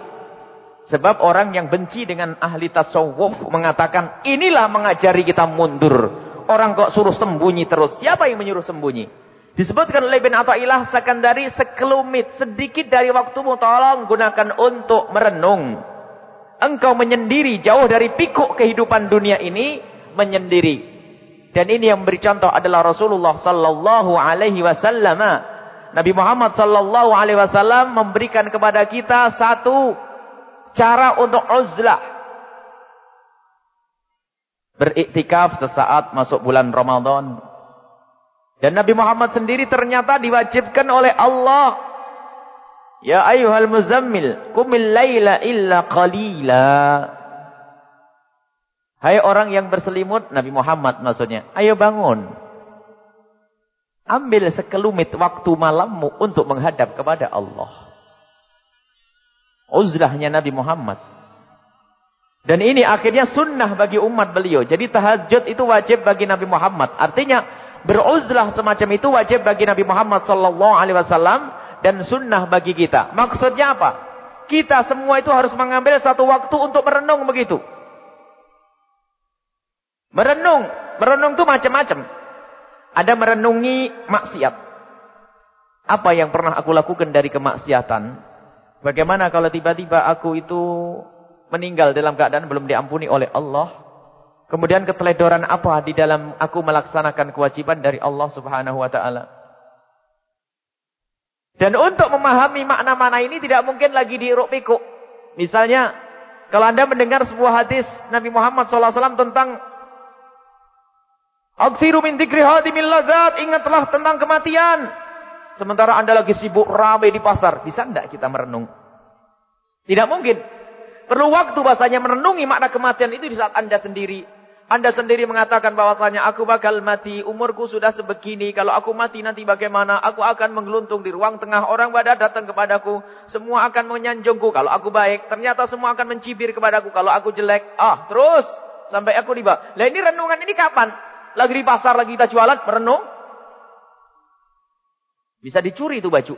Sebab orang yang benci dengan ahli tasawuf mengatakan, inilah mengajari kita mundur. Orang kok suruh sembunyi terus. Siapa yang menyuruh sembunyi? Disebutkan oleh bin Atta'illah sekandari sekelumit sedikit dari waktumu tolong gunakan untuk merenung. Engkau menyendiri jauh dari pikuk kehidupan dunia ini menyendiri. Dan ini yang memberi contoh adalah Rasulullah sallallahu alaihi wasallam. Nabi Muhammad sallallahu alaihi wasallam memberikan kepada kita satu cara untuk uzlah. Beriktikaf sesaat masuk bulan Ramadan. Dan Nabi Muhammad sendiri ternyata diwajibkan oleh Allah. Ya ayuhal muzammil, kumil layla illa qalila. Hai orang yang berselimut, Nabi Muhammad maksudnya. Ayo bangun. Ambil sekelumit waktu malammu untuk menghadap kepada Allah. Uzrahnya Nabi Muhammad. Dan ini akhirnya sunnah bagi umat beliau. Jadi tahajud itu wajib bagi Nabi Muhammad. Artinya beruzlah semacam itu wajib bagi Nabi Muhammad sallallahu alaihi wasallam dan sunnah bagi kita. Maksudnya apa? Kita semua itu harus mengambil satu waktu untuk merenung begitu. Merenung. Merenung itu macam-macam. Ada merenungi maksiat. Apa yang pernah aku lakukan dari kemaksiatan? Bagaimana kalau tiba-tiba aku itu meninggal dalam keadaan belum diampuni oleh Allah? Kemudian keteledoran apa di dalam aku melaksanakan kewajiban dari Allah subhanahu wa ta'ala? Dan untuk memahami makna-makna ini tidak mungkin lagi diiruk pikuk. Misalnya, kalau anda mendengar sebuah hadis Nabi Muhammad SAW tentang Aksiru min dzikri hadimil lazat. Ingatlah tentang kematian. Sementara anda lagi sibuk ramai di pasar. Bisa tidak kita merenung? Tidak mungkin. Perlu waktu bahasanya merenungi makna kematian itu di saat anda sendiri. Anda sendiri mengatakan bahwasanya aku bakal mati, umurku sudah sebegini, kalau aku mati nanti bagaimana? Aku akan menggeluntung di ruang tengah, orang pada datang kepadaku, semua akan menyanjungku kalau aku baik, ternyata semua akan mencibir kepadaku kalau aku jelek. Ah, terus sampai aku tiba. Lah ini renungan ini kapan? Lagi di pasar, lagi kita jualan, merenung? Bisa dicuri itu baju.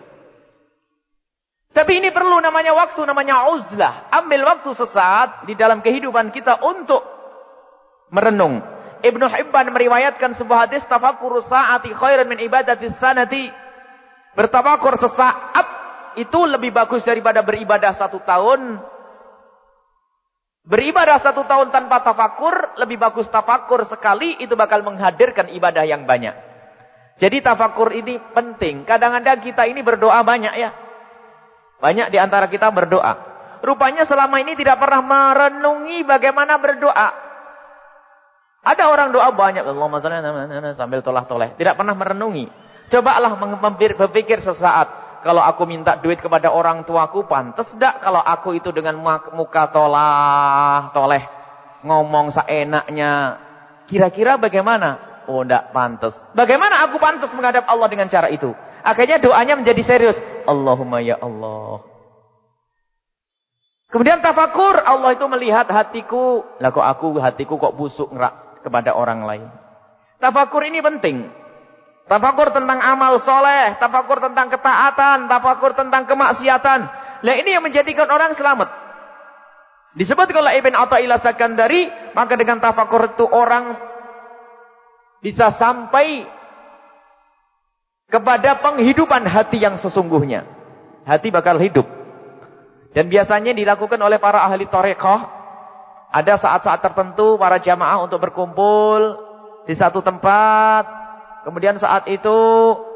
Tapi ini perlu namanya waktu, namanya uzlah. Ambil waktu sesaat di dalam kehidupan kita untuk merenung. Ibnu Hibban meriwayatkan sebuah hadis tafakkur saati khairan min ibadati sanati. Bertafakur sesaat itu lebih bagus daripada beribadah satu tahun. Beribadah satu tahun tanpa tafakur, lebih bagus tafakur sekali, itu bakal menghadirkan ibadah yang banyak. Jadi tafakur ini penting. Kadang-kadang kita ini berdoa banyak ya. Banyak di antara kita berdoa. Rupanya selama ini tidak pernah merenungi bagaimana berdoa. Ada orang doa banyak Allahumma sambil tolah-toleh, tidak pernah merenungi. Cobalah berpikir sesaat. Kalau aku minta duit kepada orang tuaku, pantas tidak kalau aku itu dengan muka tolah, toleh, ngomong seenaknya. Kira-kira bagaimana? Oh, tidak pantas. Bagaimana aku pantas menghadap Allah dengan cara itu? Akhirnya doanya menjadi serius. Allahumma ya Allah. Kemudian tafakur, Allah itu melihat hatiku. Lah kok aku hatiku kok busuk ngerak kepada orang lain. Tafakur ini penting. Tafakur tentang amal soleh, tafakur tentang ketaatan, tafakur tentang kemaksiatan. Nah ini yang menjadikan orang selamat. Disebut oleh Ibn Atta'illah Sakandari, maka dengan tafakur itu orang bisa sampai kepada penghidupan hati yang sesungguhnya. Hati bakal hidup. Dan biasanya dilakukan oleh para ahli torekoh ada saat-saat tertentu para jamaah untuk berkumpul di satu tempat. Kemudian saat itu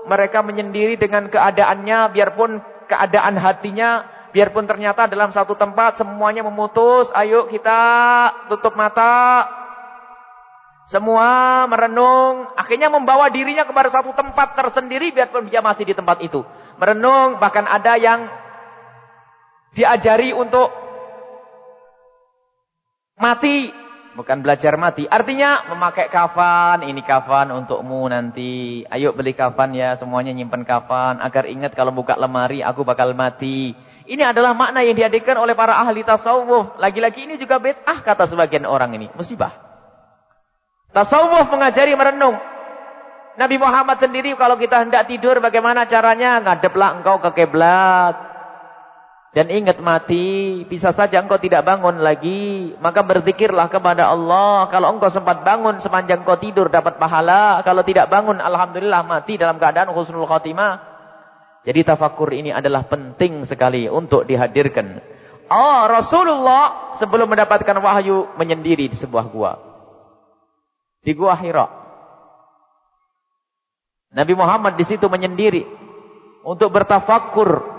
mereka menyendiri dengan keadaannya biarpun keadaan hatinya biarpun ternyata dalam satu tempat semuanya memutus, ayo kita tutup mata. Semua merenung, akhirnya membawa dirinya kepada satu tempat tersendiri biarpun dia masih di tempat itu. Merenung, bahkan ada yang diajari untuk Mati. Bukan belajar mati. Artinya memakai kafan. Ini kafan untukmu nanti. Ayo beli kafan ya. Semuanya nyimpan kafan. Agar ingat kalau buka lemari aku bakal mati. Ini adalah makna yang dihadirkan oleh para ahli tasawuf. Lagi-lagi ini juga bid'ah kata sebagian orang ini. Musibah. Tasawuf mengajari merenung. Nabi Muhammad sendiri kalau kita hendak tidur bagaimana caranya? Ngadeplah engkau ke kiblat. Dan ingat mati, bisa saja engkau tidak bangun lagi. Maka berzikirlah kepada Allah. Kalau engkau sempat bangun sepanjang engkau tidur dapat pahala. Kalau tidak bangun, Alhamdulillah mati dalam keadaan khusnul khatimah. Jadi tafakur ini adalah penting sekali untuk dihadirkan. Oh Rasulullah sebelum mendapatkan wahyu menyendiri di sebuah gua. Di gua Hira. Nabi Muhammad di situ menyendiri. Untuk bertafakur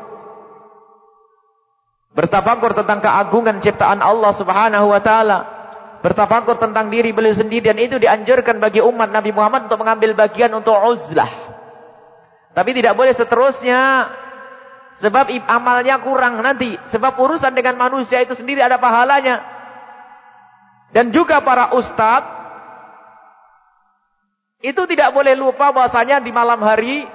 Bertafakur tentang keagungan ciptaan Allah subhanahu wa ta'ala. Bertafakur tentang diri beliau sendiri. Dan itu dianjurkan bagi umat Nabi Muhammad untuk mengambil bagian untuk uzlah. Tapi tidak boleh seterusnya. Sebab amalnya kurang nanti. Sebab urusan dengan manusia itu sendiri ada pahalanya. Dan juga para ustadz. Itu tidak boleh lupa bahasanya di malam hari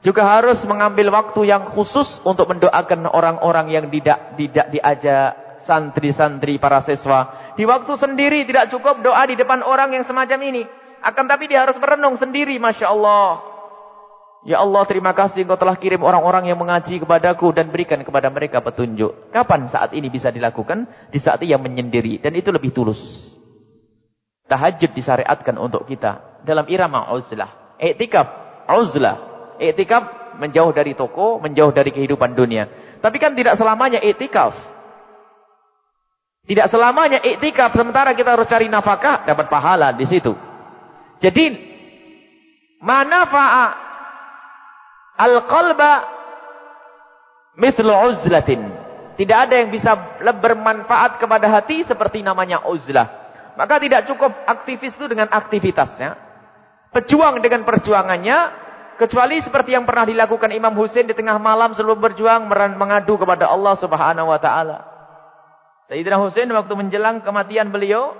juga harus mengambil waktu yang khusus untuk mendoakan orang-orang yang tidak tidak diajak santri-santri para siswa. Di waktu sendiri tidak cukup doa di depan orang yang semacam ini. Akan tapi dia harus merenung sendiri, Masya Allah. Ya Allah terima kasih engkau telah kirim orang-orang yang mengaji kepadaku dan berikan kepada mereka petunjuk. Kapan saat ini bisa dilakukan? Di saat ia menyendiri. Dan itu lebih tulus. Tahajud disyariatkan untuk kita. Dalam irama uzlah. Iktikaf uzlah. Iktikaf menjauh dari toko, menjauh dari kehidupan dunia. Tapi kan tidak selamanya iktikaf. Tidak selamanya iktikaf sementara kita harus cari nafkah dapat pahala di situ. Jadi manafa'a al-qalba mithlu uzlatin. Tidak ada yang bisa bermanfaat kepada hati seperti namanya uzlah. Maka tidak cukup aktivis itu dengan aktivitasnya. Pejuang dengan perjuangannya. Kecuali seperti yang pernah dilakukan Imam Hussein di tengah malam sebelum berjuang mengadu kepada Allah subhanahu wa ta'ala. Sayyidina Hussein waktu menjelang kematian beliau.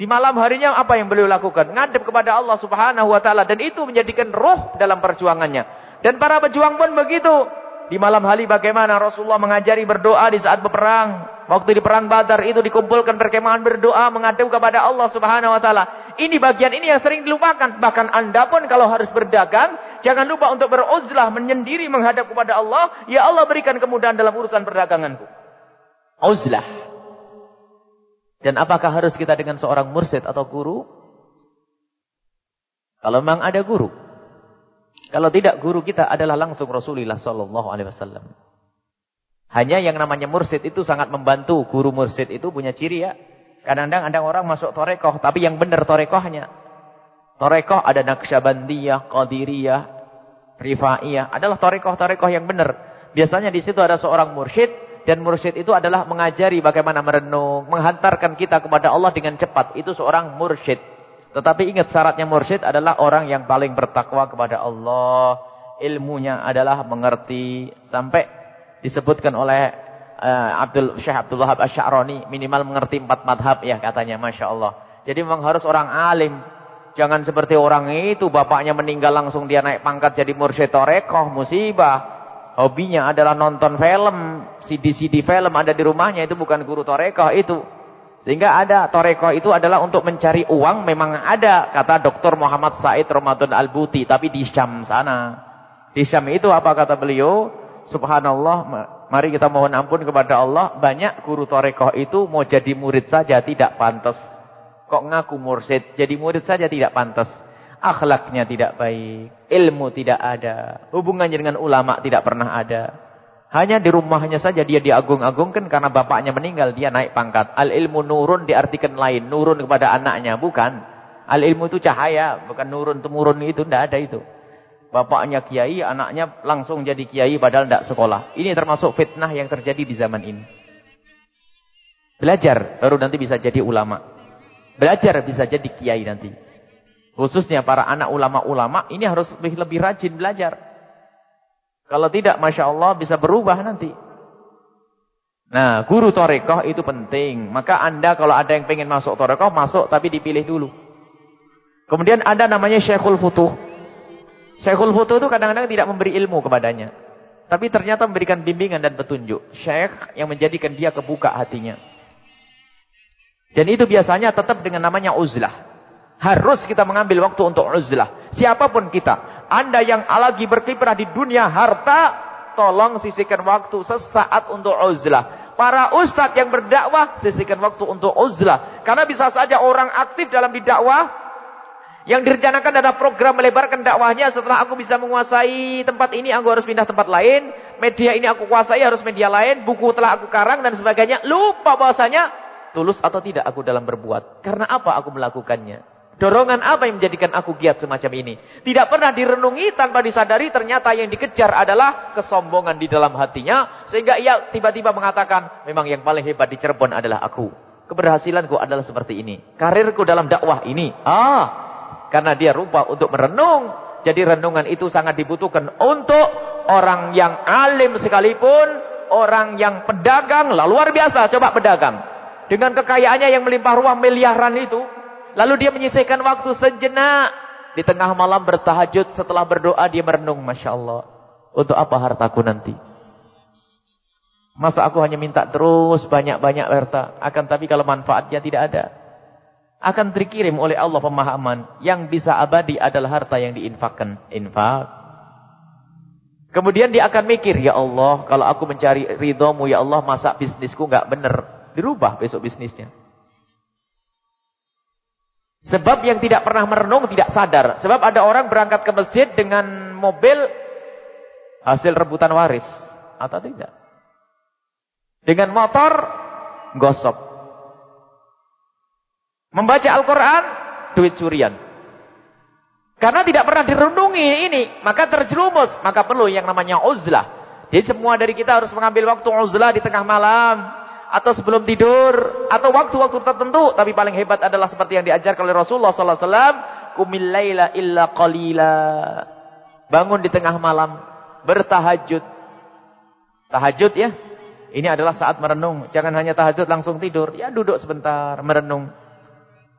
Di malam harinya apa yang beliau lakukan? Ngadep kepada Allah subhanahu wa ta'ala. Dan itu menjadikan roh dalam perjuangannya. Dan para pejuang pun begitu. Di malam hari bagaimana Rasulullah mengajari berdoa di saat berperang. Waktu di perang Badar itu dikumpulkan perkemahan berdoa menghadap kepada Allah Subhanahu wa taala. Ini bagian ini yang sering dilupakan. Bahkan Anda pun kalau harus berdagang, jangan lupa untuk beruzlah menyendiri menghadap kepada Allah, ya Allah berikan kemudahan dalam urusan perdaganganku. Uzlah. Dan apakah harus kita dengan seorang mursyid atau guru? Kalau memang ada guru, kalau tidak guru kita adalah langsung Rasulullah sallallahu alaihi wasallam. Hanya yang namanya mursid itu sangat membantu. Guru mursid itu punya ciri ya. Kadang-kadang ada orang masuk torekoh, tapi yang benar torekohnya. Torekoh ada Naqsyabandiyah, Qadiriyah, Rifaiyah. Adalah torekoh-torekoh yang benar. Biasanya di situ ada seorang mursyid. Dan mursyid itu adalah mengajari bagaimana merenung. Menghantarkan kita kepada Allah dengan cepat. Itu seorang mursyid. Tetapi ingat syaratnya mursyid adalah orang yang paling bertakwa kepada Allah. Ilmunya adalah mengerti. Sampai disebutkan oleh uh, Abdul Syekh Abdul Wahab Asy'arani minimal mengerti empat madhab ya katanya. Masya Allah. Jadi memang harus orang alim. Jangan seperti orang itu bapaknya meninggal langsung dia naik pangkat jadi mursyid torekoh. Musibah. Hobinya adalah nonton film. CD-CD film ada di rumahnya. Itu bukan guru torekoh itu. Sehingga ada toreko itu adalah untuk mencari uang memang ada. Kata Dr. Muhammad Said Ramadan Al-Buti. Tapi di Syam sana. Di Syam itu apa kata beliau? Subhanallah. Mari kita mohon ampun kepada Allah. Banyak guru toreko itu mau jadi murid saja tidak pantas. Kok ngaku mursid. Jadi murid saja tidak pantas. Akhlaknya tidak baik. Ilmu tidak ada. Hubungannya dengan ulama tidak pernah ada. Hanya di rumahnya saja dia diagung-agungkan karena bapaknya meninggal. Dia naik pangkat. Al-ilmu nurun diartikan lain. Nurun kepada anaknya. Bukan. Al-ilmu itu cahaya. Bukan nurun temurun itu. Tidak ada itu. Bapaknya kiai, anaknya langsung jadi kiai padahal tidak sekolah. Ini termasuk fitnah yang terjadi di zaman ini. Belajar. Baru nanti bisa jadi ulama. Belajar bisa jadi kiai nanti. Khususnya para anak ulama-ulama. Ini harus lebih, lebih rajin belajar. Kalau tidak, Masya Allah bisa berubah nanti. Nah, guru torekoh itu penting. Maka anda kalau ada yang pengen masuk torekoh, masuk tapi dipilih dulu. Kemudian ada namanya Syekhul Futuh. Syekhul Futuh itu kadang-kadang tidak memberi ilmu kepadanya. Tapi ternyata memberikan bimbingan dan petunjuk. Syekh yang menjadikan dia kebuka hatinya. Dan itu biasanya tetap dengan namanya uzlah. Harus kita mengambil waktu untuk uzlah. Siapa pun kita. Anda yang lagi berkiprah di dunia harta, tolong sisihkan waktu sesaat untuk uzlah. Para ustadz yang berdakwah, sisihkan waktu untuk uzlah. Karena bisa saja orang aktif dalam didakwah, yang direncanakan adalah program melebarkan dakwahnya setelah aku bisa menguasai tempat ini, aku harus pindah tempat lain. Media ini aku kuasai, harus media lain. Buku telah aku karang dan sebagainya. Lupa bahwasanya tulus atau tidak aku dalam berbuat. Karena apa aku melakukannya? Dorongan apa yang menjadikan aku giat semacam ini? Tidak pernah direnungi tanpa disadari ternyata yang dikejar adalah kesombongan di dalam hatinya. Sehingga ia tiba-tiba mengatakan, memang yang paling hebat di Cirebon adalah aku. Keberhasilanku adalah seperti ini. Karirku dalam dakwah ini. Ah, karena dia rupa untuk merenung. Jadi renungan itu sangat dibutuhkan untuk orang yang alim sekalipun. Orang yang pedagang, lah luar biasa. Coba pedagang. Dengan kekayaannya yang melimpah ruang miliaran itu. Lalu dia menyisihkan waktu sejenak. Di tengah malam bertahajud setelah berdoa dia merenung. Masya Allah. Untuk apa hartaku nanti? Masa aku hanya minta terus banyak-banyak harta. Akan tapi kalau manfaatnya tidak ada. Akan dikirim oleh Allah pemahaman. Yang bisa abadi adalah harta yang diinfakkan. Infak. Kemudian dia akan mikir. Ya Allah kalau aku mencari ridhomu ya Allah masa bisnisku nggak benar. Dirubah besok bisnisnya. Sebab yang tidak pernah merenung tidak sadar. Sebab ada orang berangkat ke masjid dengan mobil hasil rebutan waris. Atau tidak. Dengan motor gosok. Membaca Al-Quran duit curian. Karena tidak pernah direnungi ini. Maka terjerumus. Maka perlu yang namanya uzlah. Jadi semua dari kita harus mengambil waktu uzlah di tengah malam. atau sebelum tidur atau waktu-waktu tertentu tapi paling hebat adalah seperti yang diajarkan oleh Rasulullah sallallahu alaihi wasallam kumil laila illa qalila bangun di tengah malam bertahajud tahajud ya ini adalah saat merenung jangan hanya tahajud langsung tidur ya duduk sebentar merenung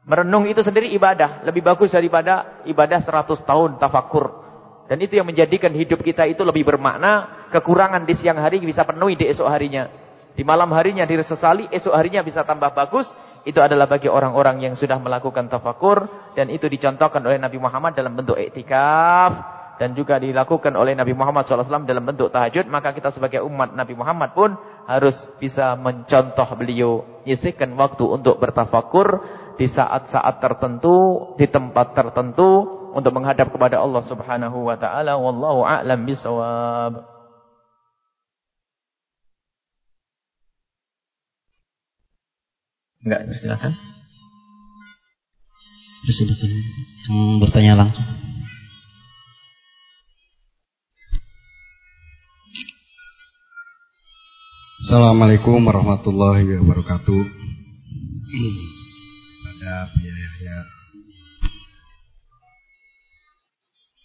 merenung itu sendiri ibadah lebih bagus daripada ibadah 100 tahun tafakur dan itu yang menjadikan hidup kita itu lebih bermakna kekurangan di siang hari bisa penuhi di esok harinya di malam harinya disesali, esok harinya bisa tambah bagus. Itu adalah bagi orang-orang yang sudah melakukan tafakur. Dan itu dicontohkan oleh Nabi Muhammad dalam bentuk iktikaf. Dan juga dilakukan oleh Nabi Muhammad SAW dalam bentuk tahajud. Maka kita sebagai umat Nabi Muhammad pun harus bisa mencontoh beliau. Nyisihkan waktu untuk bertafakur di saat-saat tertentu, di tempat tertentu. Untuk menghadap kepada Allah Subhanahu Wa Taala. Wallahu a'lam bisawab. Enggak, silakan. Silakan yang bertanya langsung. Assalamualaikum warahmatullahi wabarakatuh. Pada biaya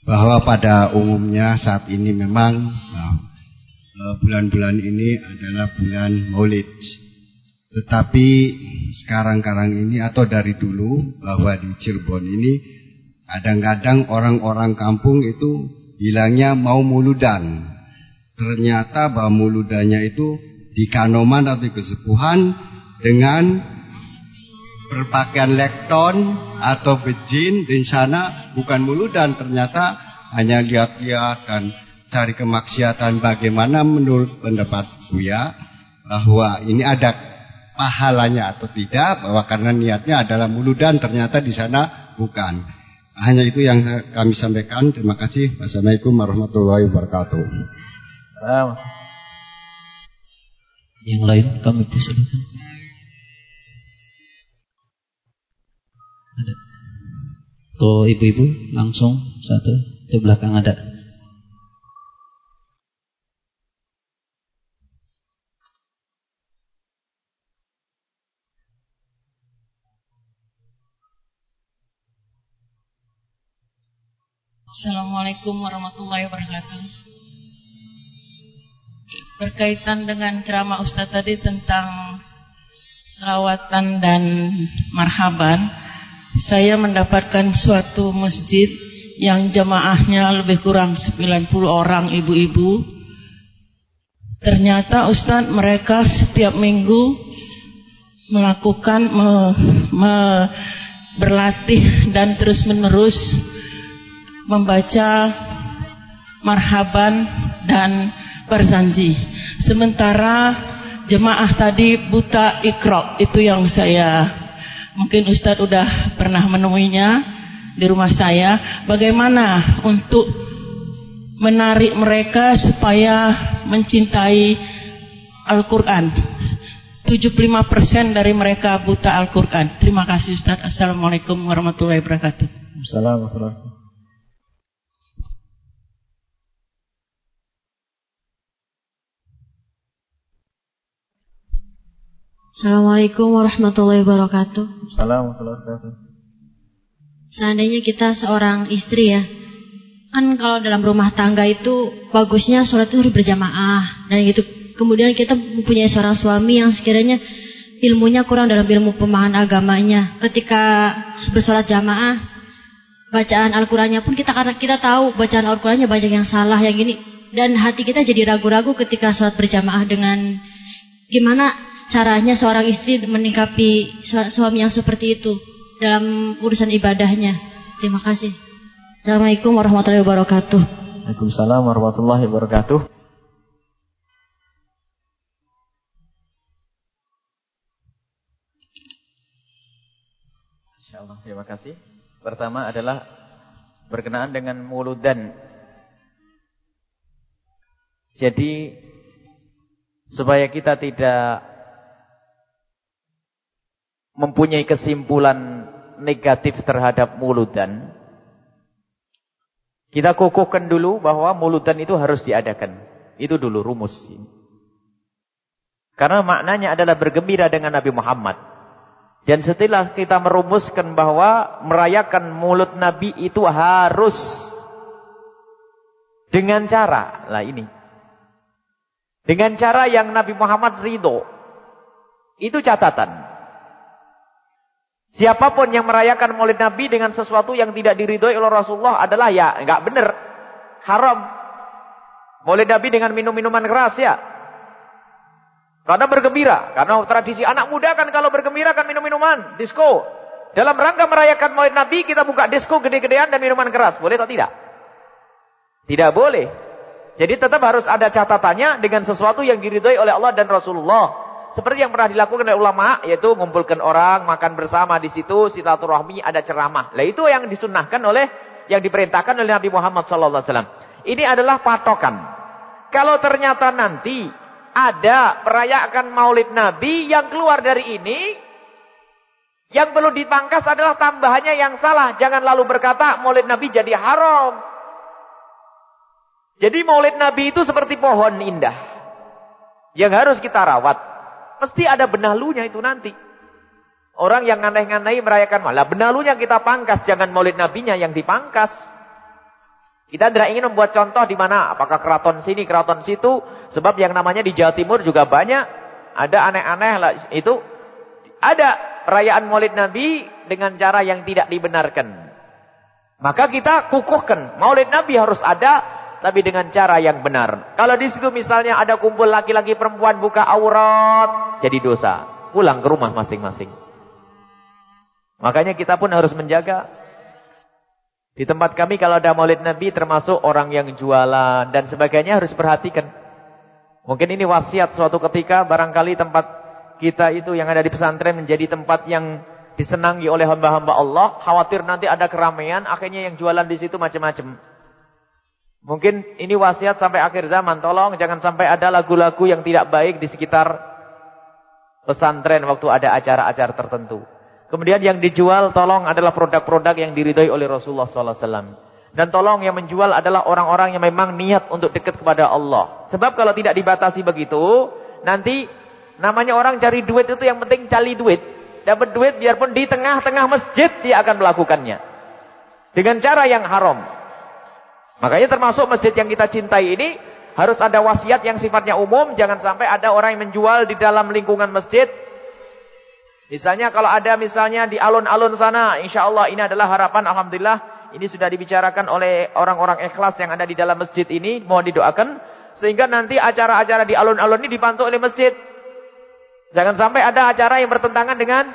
bahwa pada umumnya saat ini memang eh, bulan-bulan ini adalah bulan Maulid. Tetapi sekarang-karang ini atau dari dulu bahwa di Cirebon ini kadang-kadang orang-orang kampung itu bilangnya mau muludan. Ternyata bahwa muludannya itu di kanoman atau di kesepuhan dengan berpakaian lekton atau bejin di sana bukan muludan ternyata hanya lihat-lihat dan cari kemaksiatan bagaimana menurut pendapat Buya bahwa ini ada pahalanya atau tidak bahwa karena niatnya adalah muludan ternyata di sana bukan. Hanya itu yang kami sampaikan. Terima kasih. Wassalamualaikum warahmatullahi wabarakatuh. Yang lain kami persilakan. Ada. Tuh ibu-ibu langsung satu di belakang ada. Assalamualaikum warahmatullahi wabarakatuh. Berkaitan dengan ceramah Ustaz tadi tentang selawatan dan marhaban, saya mendapatkan suatu masjid yang jemaahnya lebih kurang 90 orang ibu-ibu. Ternyata Ustaz mereka setiap minggu melakukan me, me, berlatih dan terus menerus membaca marhaban dan berjanji. Sementara jemaah tadi buta ikro itu yang saya mungkin Ustadz udah pernah menemuinya di rumah saya. Bagaimana untuk menarik mereka supaya mencintai Al-Quran. 75% dari mereka buta Al-Quran. Terima kasih Ustaz. Assalamualaikum warahmatullahi wabarakatuh. Assalamualaikum Assalamualaikum warahmatullahi wabarakatuh. Assalamualaikum warahmatullahi wabarakatuh. Seandainya kita seorang istri ya, kan kalau dalam rumah tangga itu bagusnya sholat itu harus berjamaah dan gitu. Kemudian kita mempunyai seorang suami yang sekiranya ilmunya kurang dalam ilmu pemahaman agamanya. Ketika bersolat jamaah, bacaan Al-Qur'annya pun kita karena kita tahu bacaan Al-Qur'annya banyak yang salah yang ini dan hati kita jadi ragu-ragu ketika sholat berjamaah dengan gimana caranya seorang istri menikapi suami yang seperti itu dalam urusan ibadahnya. Terima kasih. Assalamualaikum warahmatullahi wabarakatuh. Waalaikumsalam warahmatullahi wabarakatuh. Insyaallah terima kasih. Pertama adalah berkenaan dengan muludan. Jadi supaya kita tidak mempunyai kesimpulan negatif terhadap muludan. Kita kukuhkan dulu bahwa muludan itu harus diadakan. Itu dulu rumus. Karena maknanya adalah bergembira dengan Nabi Muhammad. Dan setelah kita merumuskan bahwa merayakan mulut Nabi itu harus dengan cara, lah ini. Dengan cara yang Nabi Muhammad ridho. Itu catatan. Siapa pun yang merayakan maulid Nabi dengan sesuatu yang tidak diridhoi oleh Rasulullah adalah ya enggak benar. Haram. Maulid Nabi dengan minum-minuman keras ya. Karena bergembira. Karena tradisi anak muda kan kalau bergembira kan minum-minuman. Disco. Dalam rangka merayakan maulid Nabi kita buka disco gede-gedean dan minuman keras. Boleh atau tidak? Tidak boleh. Jadi tetap harus ada catatannya dengan sesuatu yang diridhoi oleh Allah dan Rasulullah. Seperti yang pernah dilakukan oleh ulama, yaitu mengumpulkan orang, makan bersama di situ, silaturahmi, ada ceramah. Lah itu yang disunnahkan oleh, yang diperintahkan oleh Nabi Muhammad SAW. Ini adalah patokan. Kalau ternyata nanti ada perayaan maulid Nabi yang keluar dari ini, yang perlu dipangkas adalah tambahannya yang salah. Jangan lalu berkata maulid Nabi jadi haram. Jadi maulid Nabi itu seperti pohon indah. Yang harus kita rawat. Mesti ada benalunya itu nanti. Orang yang nganeh-nganeh merayakan malah benalunya kita pangkas. Jangan maulid nabinya yang dipangkas. Kita tidak ingin membuat contoh di mana. Apakah keraton sini, keraton situ. Sebab yang namanya di Jawa Timur juga banyak. Ada aneh-aneh lah itu. Ada perayaan maulid nabi dengan cara yang tidak dibenarkan. Maka kita kukuhkan. Maulid nabi harus ada. Tapi dengan cara yang benar. Kalau di situ misalnya ada kumpul laki-laki perempuan buka aurat. Jadi dosa. Pulang ke rumah masing-masing. Makanya kita pun harus menjaga di tempat kami kalau ada maulid Nabi termasuk orang yang jualan dan sebagainya harus perhatikan. Mungkin ini wasiat suatu ketika barangkali tempat kita itu yang ada di pesantren menjadi tempat yang disenangi oleh hamba-hamba Allah. Khawatir nanti ada keramaian, akhirnya yang jualan di situ macam-macam. Mungkin ini wasiat sampai akhir zaman. Tolong jangan sampai ada lagu-lagu yang tidak baik di sekitar pesantren waktu ada acara-acara tertentu. Kemudian yang dijual tolong adalah produk-produk yang diridhoi oleh Rasulullah SAW. Dan tolong yang menjual adalah orang-orang yang memang niat untuk dekat kepada Allah. Sebab kalau tidak dibatasi begitu, nanti namanya orang cari duit itu yang penting cari duit. Dapat duit biarpun di tengah-tengah masjid dia akan melakukannya. Dengan cara yang haram. Makanya termasuk masjid yang kita cintai ini harus ada wasiat yang sifatnya umum. Jangan sampai ada orang yang menjual di dalam lingkungan masjid Misalnya kalau ada misalnya di alun-alun sana, insya Allah ini adalah harapan, Alhamdulillah. Ini sudah dibicarakan oleh orang-orang ikhlas yang ada di dalam masjid ini. Mohon didoakan. Sehingga nanti acara-acara di alun-alun ini dibantu oleh masjid. Jangan sampai ada acara yang bertentangan dengan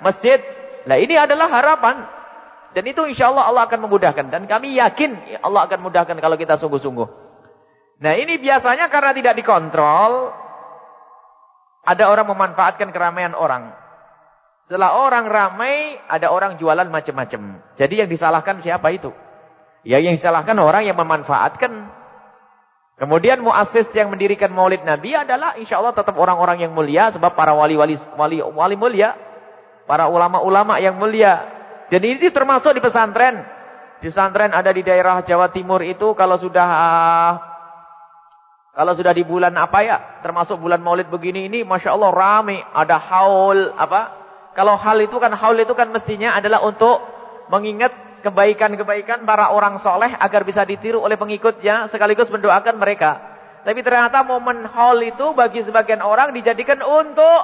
masjid. Nah ini adalah harapan. Dan itu insya Allah Allah akan memudahkan. Dan kami yakin Allah akan mudahkan kalau kita sungguh-sungguh. Nah ini biasanya karena tidak dikontrol. Ada orang memanfaatkan keramaian orang. Setelah orang ramai, ada orang jualan macam-macam. Jadi yang disalahkan siapa itu? Ya yang disalahkan orang yang memanfaatkan. Kemudian muassis yang mendirikan maulid Nabi adalah insya Allah tetap orang-orang yang mulia. Sebab para wali-wali wali, wali mulia. Para ulama-ulama yang mulia. Jadi ini termasuk di pesantren. Di pesantren ada di daerah Jawa Timur itu kalau sudah... Kalau sudah di bulan apa ya? Termasuk bulan maulid begini ini. Masya Allah ramai. Ada haul apa? Kalau hal itu kan haul itu kan mestinya adalah untuk mengingat kebaikan-kebaikan para orang soleh agar bisa ditiru oleh pengikutnya sekaligus mendoakan mereka. Tapi ternyata momen haul itu bagi sebagian orang dijadikan untuk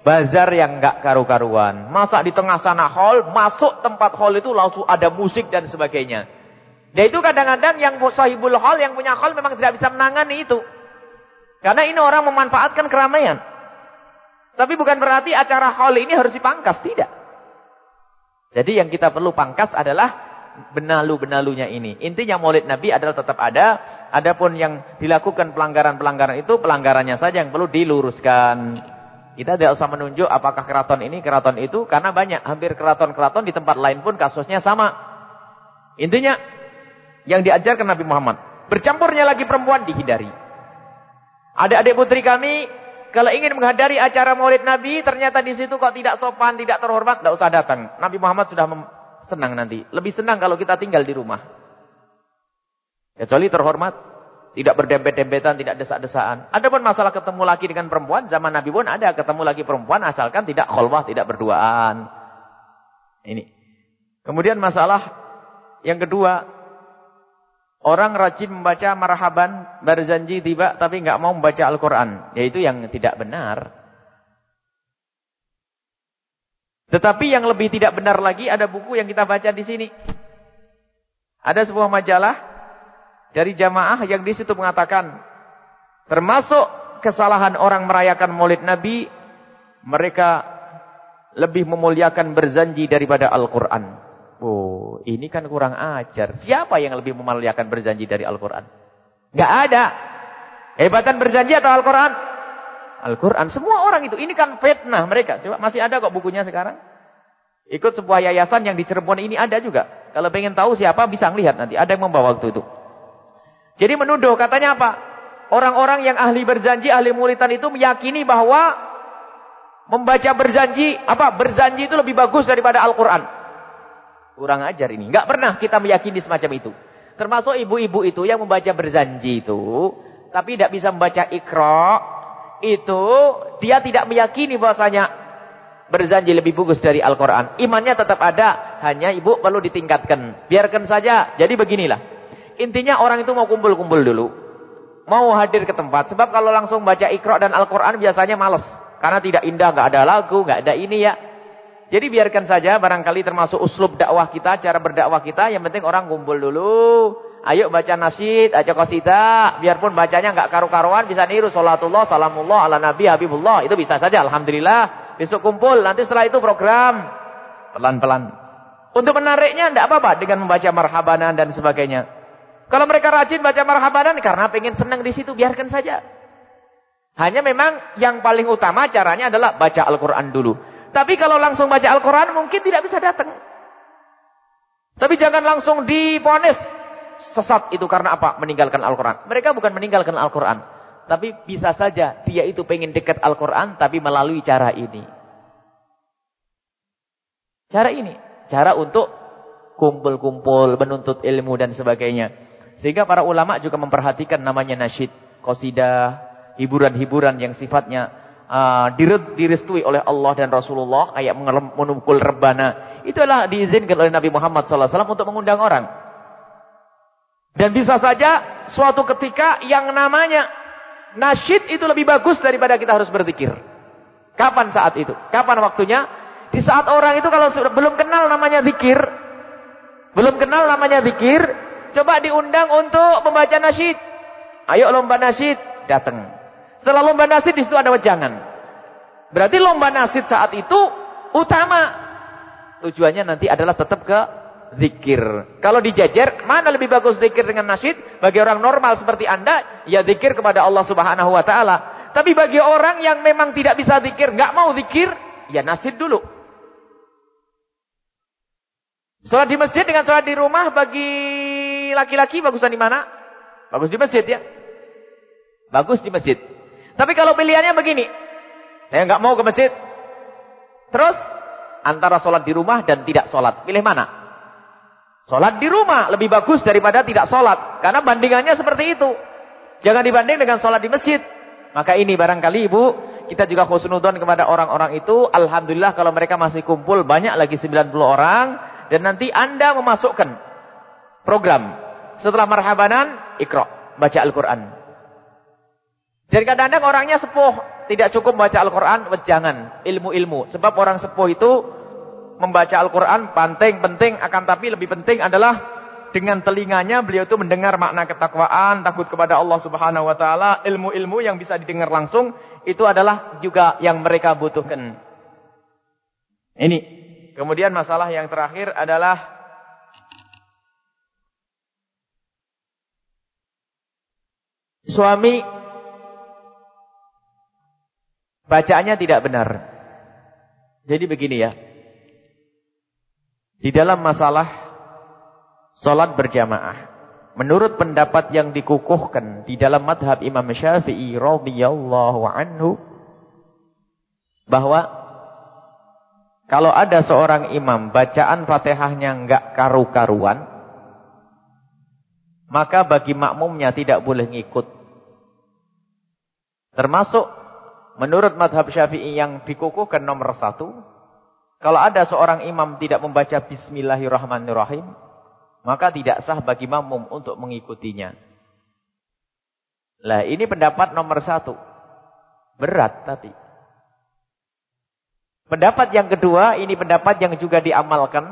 bazar yang enggak karu-karuan. Masa di tengah sana haul, masuk tempat haul itu langsung ada musik dan sebagainya. Dan itu kadang-kadang yang sahibul haul yang punya haul memang tidak bisa menangani itu. Karena ini orang memanfaatkan keramaian. Tapi bukan berarti acara haul ini harus dipangkas, tidak. Jadi yang kita perlu pangkas adalah benalu-benalunya ini. Intinya maulid Nabi adalah tetap ada. Adapun yang dilakukan pelanggaran-pelanggaran itu, pelanggarannya saja yang perlu diluruskan. Kita tidak usah menunjuk apakah keraton ini, keraton itu. Karena banyak, hampir keraton-keraton di tempat lain pun kasusnya sama. Intinya, yang diajarkan Nabi Muhammad. Bercampurnya lagi perempuan dihindari. Adik-adik putri kami kalau ingin menghadiri acara maulid Nabi, ternyata di situ kok tidak sopan, tidak terhormat, tidak usah datang. Nabi Muhammad sudah senang nanti. Lebih senang kalau kita tinggal di rumah. Kecuali terhormat. Tidak berdempet-dempetan, tidak desak-desaan. Adapun masalah ketemu lagi dengan perempuan, zaman Nabi pun ada ketemu lagi perempuan asalkan tidak khulwah, tidak berduaan. Ini. Kemudian masalah yang kedua, orang rajin membaca marhaban, berjanji tiba tapi nggak mau membaca Al-Qur'an, yaitu yang tidak benar. Tetapi yang lebih tidak benar lagi ada buku yang kita baca di sini. Ada sebuah majalah dari jamaah yang di situ mengatakan termasuk kesalahan orang merayakan Maulid Nabi mereka lebih memuliakan berjanji daripada Al-Qur'an. Oh, ini kan kurang ajar. Siapa yang lebih memuliakan berjanji dari Al-Qur'an? Enggak ada. Hebatan berjanji atau Al-Qur'an? Al-Qur'an. Semua orang itu. Ini kan fitnah mereka. Coba masih ada kok bukunya sekarang? Ikut sebuah yayasan yang di Cirebon ini ada juga. Kalau pengen tahu siapa bisa ngelihat nanti. Ada yang membawa waktu itu. Jadi menuduh katanya apa? Orang-orang yang ahli berjanji, ahli mulitan itu meyakini bahwa membaca berjanji, apa? Berjanji itu lebih bagus daripada Al-Qur'an. Kurang ajar ini. Enggak pernah kita meyakini semacam itu. Termasuk ibu-ibu itu yang membaca berjanji itu, tapi tidak bisa membaca Iqra, itu dia tidak meyakini bahwasanya berjanji lebih bagus dari Al-Qur'an. Imannya tetap ada, hanya ibu perlu ditingkatkan. Biarkan saja. Jadi beginilah. Intinya orang itu mau kumpul-kumpul dulu. Mau hadir ke tempat. Sebab kalau langsung baca Iqra dan Al-Quran biasanya males. Karena tidak indah, nggak ada lagu, nggak ada ini ya. Jadi biarkan saja barangkali termasuk uslub dakwah kita, cara berdakwah kita. Yang penting orang kumpul dulu. Ayo baca nasyid, baca qasidah. Biarpun bacanya nggak karu-karuan, bisa niru salatullah, salamullah, ala nabi, habibullah. Itu bisa saja, Alhamdulillah. Besok kumpul, nanti setelah itu program. Pelan-pelan. Untuk menariknya tidak apa-apa dengan membaca marhabanan dan sebagainya. Kalau mereka rajin baca marhabanan karena pengen senang di situ, biarkan saja. Hanya memang yang paling utama caranya adalah baca Al-Quran dulu. Tapi kalau langsung baca Al-Quran mungkin tidak bisa datang. Tapi jangan langsung diponis. Sesat itu karena apa? Meninggalkan Al-Quran. Mereka bukan meninggalkan Al-Quran. Tapi bisa saja dia itu pengen dekat Al-Quran tapi melalui cara ini. Cara ini. Cara untuk kumpul-kumpul, menuntut ilmu dan sebagainya. Sehingga para ulama juga memperhatikan namanya nasyid, qasidah, hiburan-hiburan yang sifatnya uh, direstui oleh Allah dan Rasulullah kayak menukul rebana. Itu adalah diizinkan oleh Nabi Muhammad SAW untuk mengundang orang. Dan bisa saja suatu ketika yang namanya nasyid itu lebih bagus daripada kita harus berzikir. Kapan saat itu? Kapan waktunya? Di saat orang itu kalau belum kenal namanya zikir, belum kenal namanya zikir, Coba diundang untuk membaca nasyid. Ayo lomba nasyid, datang. Setelah lomba nasyid di situ ada wejangan. Berarti lomba nasyid saat itu utama. Tujuannya nanti adalah tetap ke zikir. Kalau dijajar, mana lebih bagus zikir dengan nasyid? Bagi orang normal seperti Anda, ya zikir kepada Allah Subhanahu wa taala. Tapi bagi orang yang memang tidak bisa zikir, nggak mau zikir, ya nasyid dulu. Sholat di masjid dengan sholat di rumah bagi laki-laki bagusan di mana? Bagus di masjid ya. Bagus di masjid. Tapi kalau pilihannya begini. Saya nggak mau ke masjid. Terus antara sholat di rumah dan tidak sholat. Pilih mana? Sholat di rumah lebih bagus daripada tidak sholat. Karena bandingannya seperti itu. Jangan dibanding dengan sholat di masjid. Maka ini barangkali ibu, kita juga khusnudon kepada orang-orang itu. Alhamdulillah kalau mereka masih kumpul banyak lagi 90 orang. Dan nanti anda memasukkan program. Setelah marhabanan, ikro. Baca Al-Quran. Jadi kadang-kadang orangnya sepuh. Tidak cukup baca Al-Quran, jangan. Ilmu-ilmu. Sebab orang sepuh itu membaca Al-Quran penting, penting. Akan tapi lebih penting adalah dengan telinganya beliau itu mendengar makna ketakwaan, takut kepada Allah Subhanahu wa taala, ilmu-ilmu yang bisa didengar langsung itu adalah juga yang mereka butuhkan. Ini Kemudian masalah yang terakhir adalah suami bacaannya tidak benar. Jadi begini ya. Di dalam masalah solat berjamaah. Menurut pendapat yang dikukuhkan di dalam madhab Imam Syafi'i radhiyallahu anhu bahwa kalau ada seorang imam bacaan Fatihahnya enggak karu-karuan, Maka bagi makmumnya tidak boleh ngikut. Termasuk menurut madhab syafi'i yang dikukuhkan nomor satu. Kalau ada seorang imam tidak membaca bismillahirrahmanirrahim. Maka tidak sah bagi makmum untuk mengikutinya. Lah ini pendapat nomor satu. Berat tadi. Pendapat yang kedua, ini pendapat yang juga diamalkan.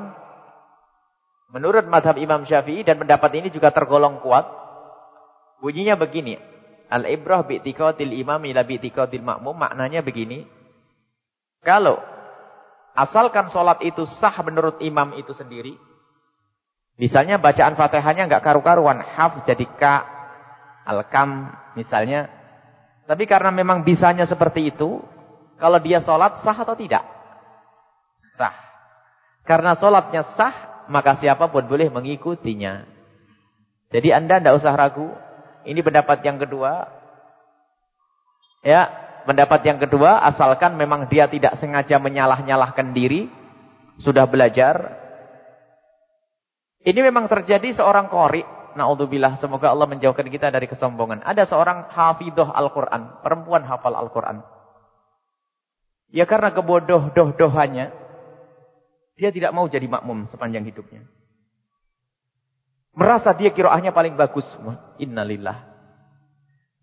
Menurut madhab Imam Syafi'i dan pendapat ini juga tergolong kuat. Bunyinya begini. Al-ibrah bi'tikotil imam ila bi'tikotil makmum. Maknanya begini. Kalau asalkan sholat itu sah menurut imam itu sendiri. Misalnya bacaan fatihahnya enggak karu-karuan. Haf jadi ka. Al-kam misalnya. Tapi karena memang bisanya seperti itu. Kalau dia sholat sah atau tidak? Sah. Karena sholatnya sah. Maka siapa pun boleh mengikutinya. Jadi anda tidak usah ragu. Ini pendapat yang kedua. Ya, pendapat yang kedua asalkan memang dia tidak sengaja menyalah-nyalahkan diri, sudah belajar. Ini memang terjadi seorang qori, naudzubillah, semoga Allah menjauhkan kita dari kesombongan. Ada seorang hafidhah Al-Qur'an, perempuan hafal Al-Qur'an. Ya karena kebodoh-doh-dohannya, dia tidak mau jadi makmum sepanjang hidupnya. Merasa dia kiroahnya paling bagus. Innalillah.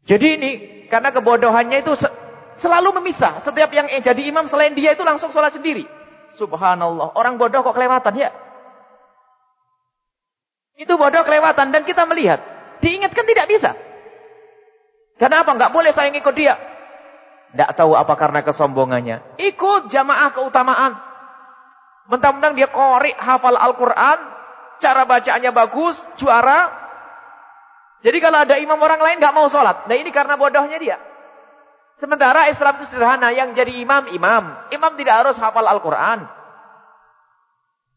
Jadi ini, karena kebodohannya itu selalu memisah. Setiap yang jadi imam selain dia itu langsung sholat sendiri. Subhanallah. Orang bodoh kok kelewatan ya? Itu bodoh kelewatan dan kita melihat. Diingatkan tidak bisa. Kenapa? Enggak boleh saya ngikut dia. Tidak tahu apa karena kesombongannya. Ikut jamaah keutamaan. Mentang-mentang dia korek hafal Al-Quran. Cara bacaannya bagus, juara. Jadi kalau ada imam orang lain nggak mau sholat. Nah ini karena bodohnya dia. Sementara Islam itu sederhana. Yang jadi imam, imam. Imam tidak harus hafal Al-Quran.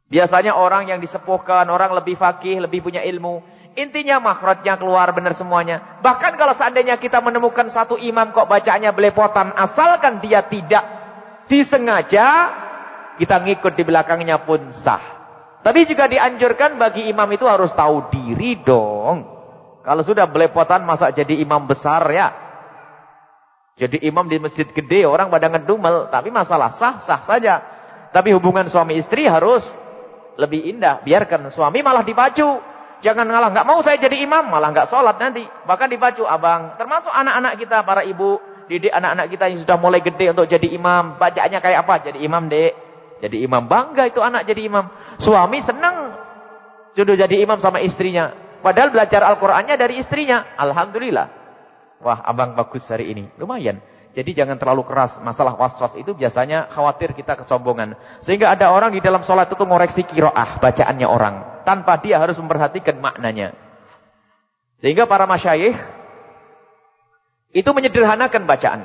Biasanya orang yang disepuhkan, orang lebih fakih, lebih punya ilmu. Intinya makhrajnya keluar benar semuanya. Bahkan kalau seandainya kita menemukan satu imam kok bacaannya belepotan. Asalkan dia tidak disengaja, kita ngikut di belakangnya pun sah. Tapi juga dianjurkan bagi imam itu harus tahu diri dong. Kalau sudah belepotan masa jadi imam besar ya. Jadi imam di masjid gede orang pada ngedumel. Tapi masalah sah-sah saja. Tapi hubungan suami istri harus lebih indah. Biarkan suami malah dipacu. Jangan ngalah. Nggak mau saya jadi imam. Malah nggak sholat nanti. Bahkan dipacu abang. Termasuk anak-anak kita para ibu. Didik anak-anak kita yang sudah mulai gede untuk jadi imam. Bacaannya kayak apa? Jadi imam dek. Jadi imam bangga itu anak jadi imam. Suami senang sudah jadi imam sama istrinya. Padahal belajar Al-Qur'annya dari istrinya. Alhamdulillah. Wah, abang bagus hari ini. Lumayan. Jadi jangan terlalu keras. Masalah was-was itu biasanya khawatir kita kesombongan. Sehingga ada orang di dalam sholat itu ngoreksi kiroah bacaannya orang. Tanpa dia harus memperhatikan maknanya. Sehingga para masyayikh itu menyederhanakan bacaan.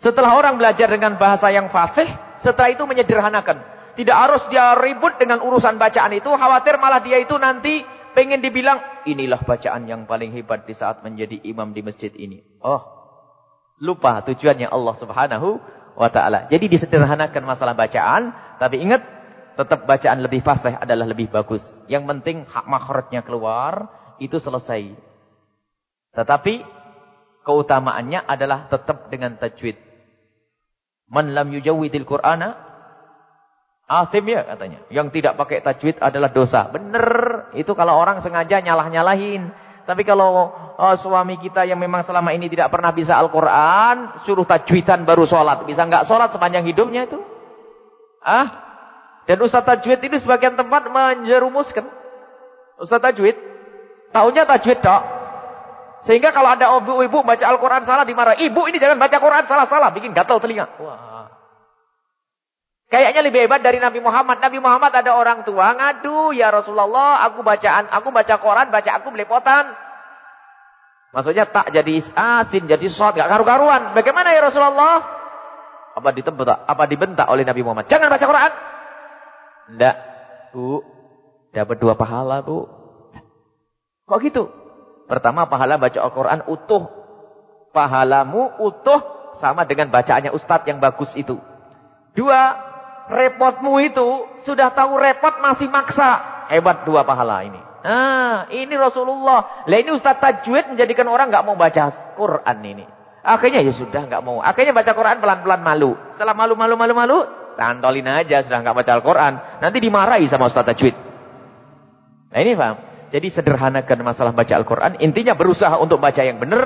Setelah orang belajar dengan bahasa yang fasih, setelah itu menyederhanakan. Tidak harus dia ribut dengan urusan bacaan itu. Khawatir malah dia itu nanti pengen dibilang. Inilah bacaan yang paling hebat di saat menjadi imam di masjid ini. Oh. Lupa tujuannya Allah subhanahu wa ta'ala. Jadi disederhanakan masalah bacaan. Tapi ingat. Tetap bacaan lebih fasih adalah lebih bagus. Yang penting hak makhrajnya keluar. Itu selesai. Tetapi. Keutamaannya adalah tetap dengan tajwid. Man lam yujawwidil Qur'ana asim ya katanya. Yang tidak pakai tajwid adalah dosa. Benar. Itu kalau orang sengaja nyalah-nyalahin. Tapi kalau oh, suami kita yang memang selama ini tidak pernah bisa Al-Quran, suruh tajwidan baru sholat. Bisa nggak sholat sepanjang hidupnya itu? Ah? Dan Ustaz Tajwid itu sebagian tempat menjerumuskan. Ustaz Tajwid. Tahunya Tajwid dok. Sehingga kalau ada ibu-ibu baca Al-Quran salah dimarah. Ibu ini jangan baca Quran salah-salah. Bikin gatal telinga. Wah. Kayaknya lebih hebat dari Nabi Muhammad. Nabi Muhammad ada orang tua ngadu. Ya Rasulullah aku bacaan. Aku baca Quran. Baca aku belepotan. Maksudnya tak jadi asin. Jadi shot. Gak karu-karuan. Bagaimana ya Rasulullah? Apa ditempat? Apa dibentak oleh Nabi Muhammad? Jangan baca Quran. Tidak. Bu. Dapat dua pahala bu. Kok gitu? Pertama pahala baca Al-Quran utuh. Pahalamu utuh sama dengan bacaannya ustadz yang bagus itu. Dua, repotmu itu sudah tahu repot masih maksa. Hebat dua pahala ini. Nah, ini Rasulullah. Lah ini Ustaz Tajwid menjadikan orang nggak mau baca Quran ini. Akhirnya ya sudah nggak mau. Akhirnya baca Quran pelan-pelan malu. Setelah malu malu malu malu, tantolin aja sudah nggak baca Al-Quran. Nanti dimarahi sama Ustaz Tajwid. Nah ini paham. Jadi sederhanakan masalah baca Al-Quran. Intinya berusaha untuk baca yang benar.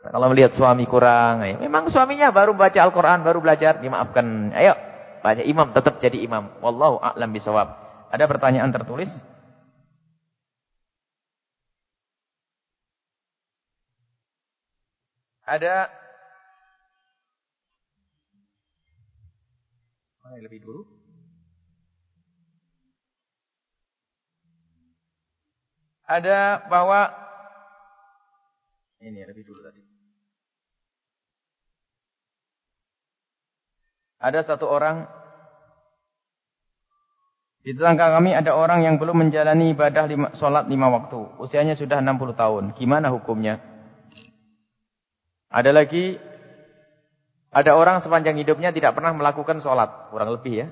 Nah, kalau melihat suami kurang, ya. memang suaminya baru baca Al-Quran, baru belajar, dimaafkan. Ayo, banyak imam tetap jadi imam. Wallahu a'lam bisawab. Ada pertanyaan tertulis? Ada Mana lebih dulu? Ada bahwa ini lebih dulu tadi. Ada satu orang di tetangga kami ada orang yang belum menjalani ibadah lima, sholat lima waktu. Usianya sudah 60 tahun. Gimana hukumnya? Ada lagi, ada orang sepanjang hidupnya tidak pernah melakukan sholat. Kurang lebih ya.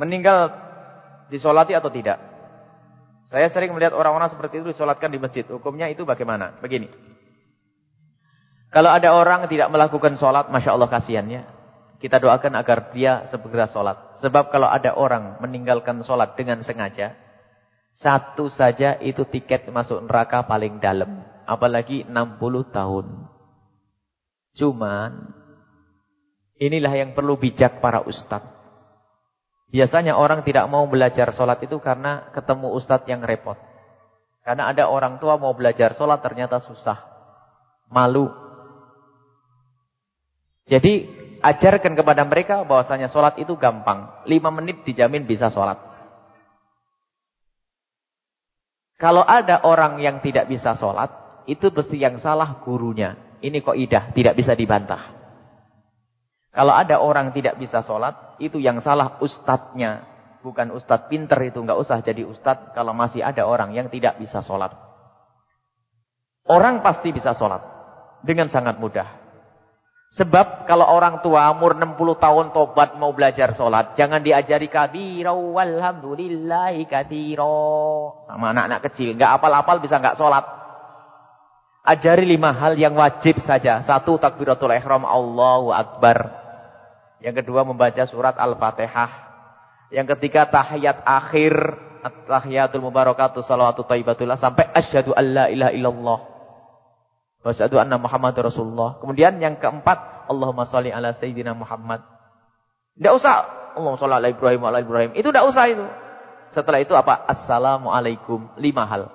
Meninggal disolati atau tidak? Saya sering melihat orang-orang seperti itu disolatkan di masjid. Hukumnya itu bagaimana? Begini. Kalau ada orang tidak melakukan sholat, Masya Allah kasihannya. Kita doakan agar dia segera sholat. Sebab kalau ada orang meninggalkan sholat dengan sengaja, satu saja itu tiket masuk neraka paling dalam. Apalagi 60 tahun. Cuman, inilah yang perlu bijak para ustadz. Biasanya orang tidak mau belajar sholat itu karena ketemu ustadz yang repot. Karena ada orang tua mau belajar sholat ternyata susah. Malu. Jadi ajarkan kepada mereka bahwasanya sholat itu gampang. Lima menit dijamin bisa sholat. Kalau ada orang yang tidak bisa sholat, itu pasti yang salah gurunya. Ini kok idah, tidak bisa dibantah. Kalau ada orang tidak bisa sholat, itu yang salah ustadznya. Bukan ustadz pinter itu, nggak usah jadi ustadz kalau masih ada orang yang tidak bisa sholat. Orang pasti bisa sholat. Dengan sangat mudah. Sebab kalau orang tua umur 60 tahun tobat mau belajar sholat. Jangan diajari kabiro walhamdulillahi katiro. Sama anak-anak kecil. Nggak apal-apal bisa nggak sholat. Ajari lima hal yang wajib saja. Satu takbiratul ihram Allahu Akbar. Yang kedua membaca surat Al-Fatihah. Yang ketiga tahiyat akhir. Tahiyatul mubarakatuh salawatu taibatullah. Sampai asyhadu an la ilaha illallah. Wasyhadu anna Muhammad Rasulullah. Kemudian yang keempat, Allahumma sholli ala sayyidina Muhammad. Tidak usah Allahumma sholli ala Ibrahim ala Ibrahim. Itu tidak usah itu. Setelah itu apa? Assalamualaikum. Lima hal.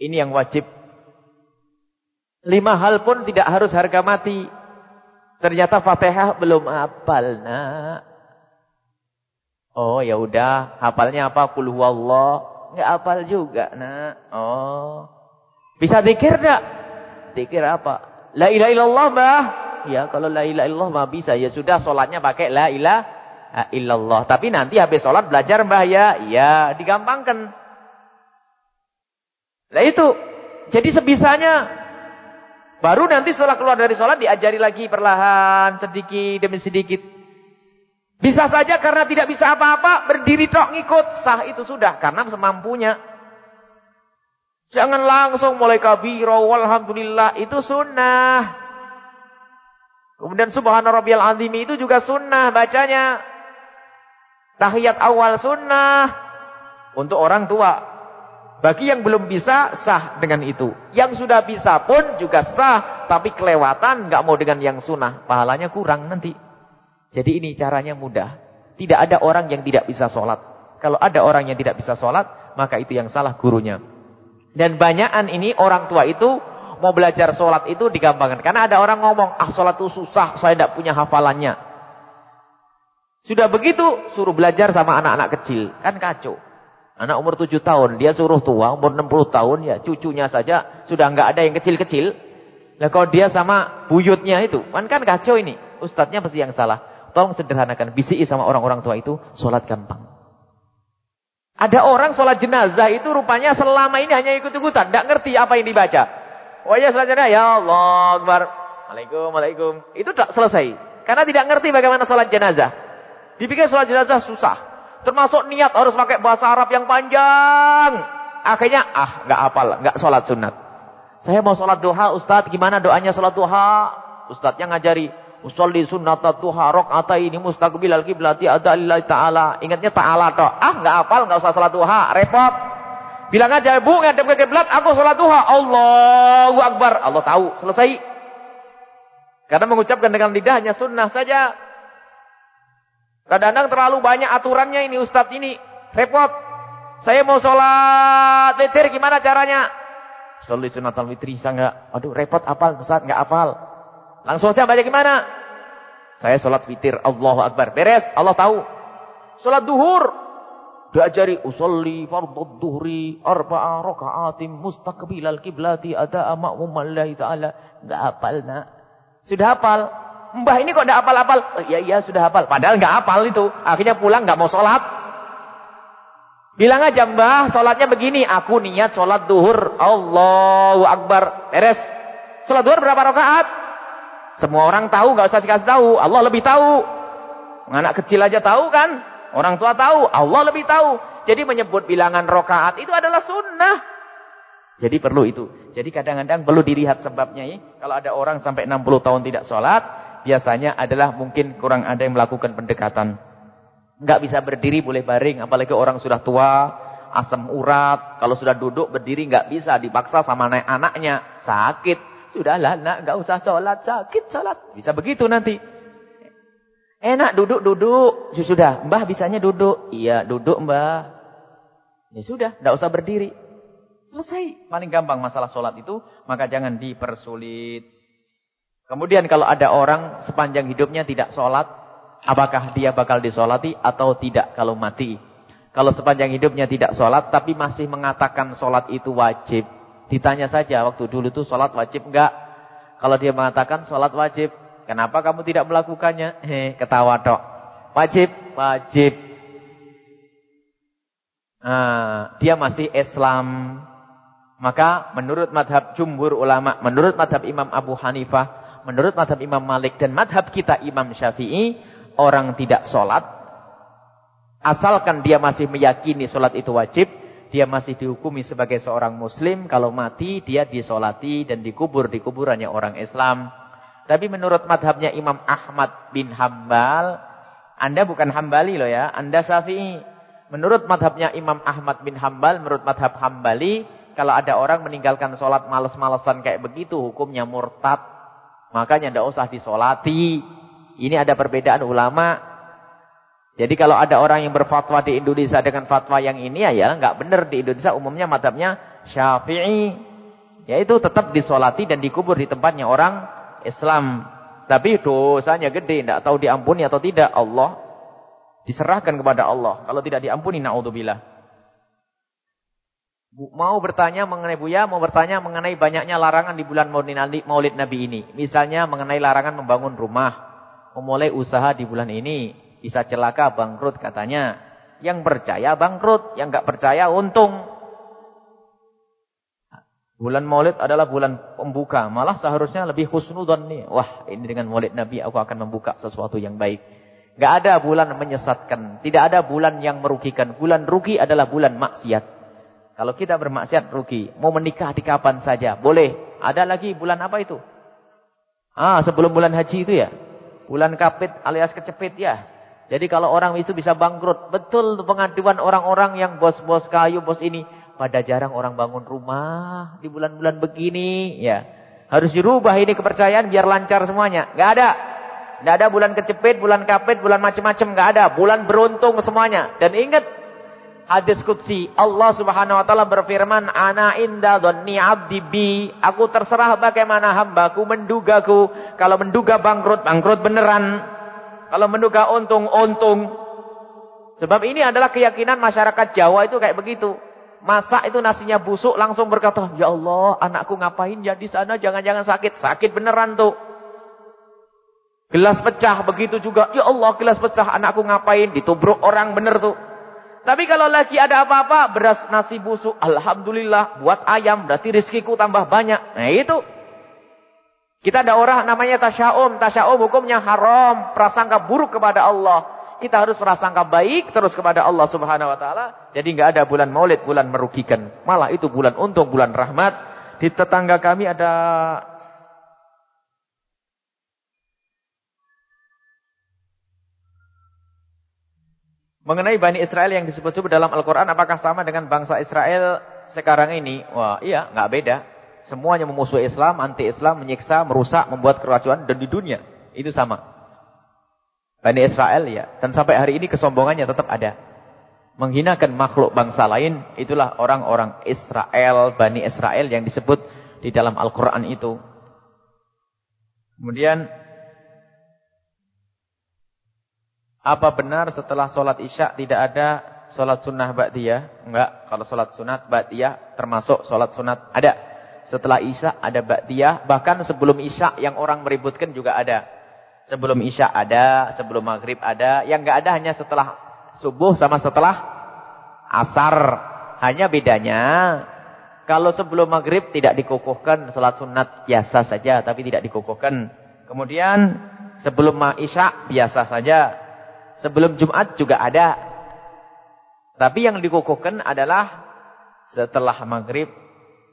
Ini yang wajib. Lima hal pun tidak harus harga mati. Ternyata Fatihah belum hafal, nak. Oh, ya udah, hafalnya apa? Qul huwallah. Enggak hafal juga, nak. Oh. Bisa zikir tak? Zikir apa? La ilaha illallah, Mbah. Ya, kalau la ilaha illallah mah bisa. Ya sudah, solatnya pakai la ilaha illallah. Tapi nanti habis solat belajar, Mbah ya. Ya, digampangkan. Nah itu. Jadi sebisanya. Baru nanti setelah keluar dari solat diajari lagi perlahan, sedikit demi sedikit. Bisa saja karena tidak bisa apa-apa, berdiri tok ngikut. Sah itu sudah, karena semampunya. Jangan langsung mulai kabiro, walhamdulillah, itu sunnah. Kemudian subhana rabbiyal azim itu juga sunnah bacanya. Tahiyat awal sunnah. Untuk orang tua. Bagi yang belum bisa, sah dengan itu. Yang sudah bisa pun juga sah. Tapi kelewatan, nggak mau dengan yang sunnah. Pahalanya kurang nanti. Jadi ini caranya mudah. Tidak ada orang yang tidak bisa sholat. Kalau ada orang yang tidak bisa sholat, maka itu yang salah gurunya. Dan banyakan ini orang tua itu mau belajar sholat itu digampangkan. Karena ada orang ngomong, ah sholat itu susah, saya tidak punya hafalannya. Sudah begitu, suruh belajar sama anak-anak kecil. Kan kacau. Anak umur 7 tahun, dia suruh tua, umur 60 tahun, ya cucunya saja sudah nggak ada yang kecil-kecil. Nah kalau dia sama buyutnya itu, kan kan kacau ini. Ustadznya pasti yang salah. Tolong sederhanakan, bisiki sama orang-orang tua itu, sholat gampang. Ada orang sholat jenazah itu rupanya selama ini hanya ikut-ikutan. Tidak ngerti apa yang dibaca. Oh ya sholat jenazah. Ya Allah. Akbar. Waalaikum. Waalaikum. Itu tak selesai. Karena tidak ngerti bagaimana sholat jenazah. Dipikir sholat jenazah susah. Termasuk niat harus pakai bahasa Arab yang panjang. Akhirnya, ah, nggak apal, nggak sholat sunat. Saya mau sholat duha, Ustadz, gimana doanya sholat duha? Yang ngajari, Usolli sunnata duha ini mustaqbilal kiblati ada lillahi ta'ala. Ingatnya ta'ala toh. Ah, nggak apal, nggak usah sholat duha, repot. Bilang aja, Bu, ngadep ke kiblat, aku sholat duha. Allahu Akbar. Allah tahu, selesai. Karena mengucapkan dengan lidah hanya sunnah saja. Kadang-kadang terlalu banyak aturannya ini Ustadz ini. Repot. Saya mau sholat witir, gimana caranya? Sholat sunatal witri, bisa nggak? Aduh, repot apal, Ustadz, nggak apal. Langsung saja baca gimana? Saya sholat witir. Allahu Akbar. Beres. Allah tahu. Sholat duhur. Diajari usolli fardhu duhri arba'a raka'atim mustaqbilal kiblati ada ma'mumallahi ta'ala. Enggak hafal nak. Sudah hafal. Mbah ini kok enggak hafal-hafal? Oh, iya iya sudah hafal. Padahal enggak hafal itu. Akhirnya pulang enggak mau sholat. Bilang aja mbah sholatnya begini. Aku niat sholat duhur. Allahu Akbar. Beres. Sholat duhur berapa rakaat? Semua orang tahu, nggak usah dikasih tahu. Allah lebih tahu. Anak kecil aja tahu kan? Orang tua tahu, Allah lebih tahu. Jadi menyebut bilangan rokaat itu adalah sunnah. Jadi perlu itu. Jadi kadang-kadang perlu dilihat sebabnya ya. Kalau ada orang sampai 60 tahun tidak sholat, biasanya adalah mungkin kurang ada yang melakukan pendekatan. Nggak bisa berdiri, boleh baring. Apalagi orang sudah tua, asam urat. Kalau sudah duduk, berdiri nggak bisa. Dipaksa sama anak anaknya. Sakit. Sudahlah nak, enggak usah sholat, sakit sholat. Bisa begitu nanti. Enak duduk-duduk. Sudah, mbah bisanya duduk. Iya, duduk mbah. Ya sudah, enggak usah berdiri. Selesai. Paling gampang masalah sholat itu, maka jangan dipersulit. Kemudian kalau ada orang sepanjang hidupnya tidak sholat, apakah dia bakal disolati atau tidak kalau mati? Kalau sepanjang hidupnya tidak sholat, tapi masih mengatakan sholat itu wajib. Ditanya saja waktu dulu itu sholat wajib enggak? Kalau dia mengatakan sholat wajib, kenapa kamu tidak melakukannya? Heh, ketawa dok. Wajib, wajib. Nah, dia masih Islam. Maka menurut madhab jumhur ulama, menurut madhab Imam Abu Hanifah, menurut madhab Imam Malik dan madhab kita Imam Syafi'i, orang tidak sholat, asalkan dia masih meyakini sholat itu wajib, dia masih dihukumi sebagai seorang muslim. Kalau mati, dia disolati dan dikubur di kuburannya orang Islam. Tapi menurut madhabnya Imam Ahmad bin Hambal, Anda bukan Hambali loh ya, Anda Syafi'i. Menurut madhabnya Imam Ahmad bin Hambal, menurut madhab Hambali, kalau ada orang meninggalkan sholat males-malesan kayak begitu, hukumnya murtad. Makanya tidak usah disolati. Ini ada perbedaan ulama. Jadi kalau ada orang yang berfatwa di Indonesia dengan fatwa yang ini ya, ya nggak benar di Indonesia umumnya madhabnya Syafi'i. Yaitu tetap disolati dan dikubur di tempatnya orang Islam. Tapi dosanya gede, tidak tahu diampuni atau tidak. Allah diserahkan kepada Allah. Kalau tidak diampuni, naudzubillah. Mau bertanya mengenai Buya, mau bertanya mengenai banyaknya larangan di bulan maulid Nabi ini. Misalnya mengenai larangan membangun rumah, memulai usaha di bulan ini. Bisa celaka bangkrut katanya. Yang percaya bangkrut, yang enggak percaya untung. Bulan Maulid adalah bulan pembuka. Malah seharusnya lebih husnudzon nih. Wah, ini dengan Maulid Nabi aku akan membuka sesuatu yang baik. Enggak ada bulan menyesatkan. Tidak ada bulan yang merugikan. Bulan rugi adalah bulan maksiat. Kalau kita bermaksiat rugi. Mau menikah di kapan saja. Boleh. Ada lagi bulan apa itu? Ah, sebelum bulan haji itu ya. Bulan kapit alias kecepit ya. Jadi kalau orang itu bisa bangkrut, betul pengaduan orang-orang yang bos-bos kayu, bos ini. Pada jarang orang bangun rumah di bulan-bulan begini. ya Harus dirubah ini kepercayaan biar lancar semuanya. Gak ada. Gak ada bulan kecepit, bulan kapit, bulan macam-macam. Gak ada. Bulan beruntung semuanya. Dan ingat hadis kutsi. Allah subhanahu wa ta'ala berfirman. Ana inda dhanni abdi bi. Aku terserah bagaimana hambaku mendugaku. Kalau menduga bangkrut, bangkrut beneran. Kalau menduga untung-untung. Sebab ini adalah keyakinan masyarakat Jawa itu kayak begitu. Masak itu nasinya busuk langsung berkata, Ya Allah anakku ngapain ya di sana jangan-jangan sakit. Sakit beneran tuh. Gelas pecah begitu juga. Ya Allah gelas pecah anakku ngapain. Ditubruk orang bener tuh. Tapi kalau lagi ada apa-apa beras nasi busuk. Alhamdulillah buat ayam berarti rizkiku tambah banyak. Nah itu. Kita ada orang namanya tasya'um. Tasya'um hukumnya haram. Prasangka buruk kepada Allah. kita harus prasangka baik terus kepada Allah Subhanahu wa taala. Jadi enggak ada bulan Maulid, bulan merugikan. Malah itu bulan untung, bulan rahmat. Di tetangga kami ada Mengenai Bani Israel yang disebut-sebut dalam Al-Quran, apakah sama dengan bangsa Israel sekarang ini? Wah, iya, nggak beda. Semuanya memusuhi Islam, anti-Islam, menyiksa, merusak, membuat keracunan dan di dunia. Itu sama. Bani Israel ya. Dan sampai hari ini kesombongannya tetap ada. Menghinakan makhluk bangsa lain, itulah orang-orang Israel, Bani Israel yang disebut di dalam Al-Quran itu. Kemudian Apa benar setelah sholat isya tidak ada sholat sunnah ba'diyah? Enggak. Kalau sholat sunat ba'diyah termasuk sholat sunat. Ada. Setelah isya ada ba'diyah. Bahkan sebelum isya yang orang meributkan juga ada. Sebelum isya ada. Sebelum maghrib ada. Yang enggak ada hanya setelah subuh sama setelah asar. Hanya bedanya. Kalau sebelum maghrib tidak dikukuhkan sholat sunat biasa saja. Tapi tidak dikukuhkan. Kemudian sebelum isya biasa saja. Sebelum Jumat juga ada. Tapi yang dikukuhkan adalah setelah maghrib.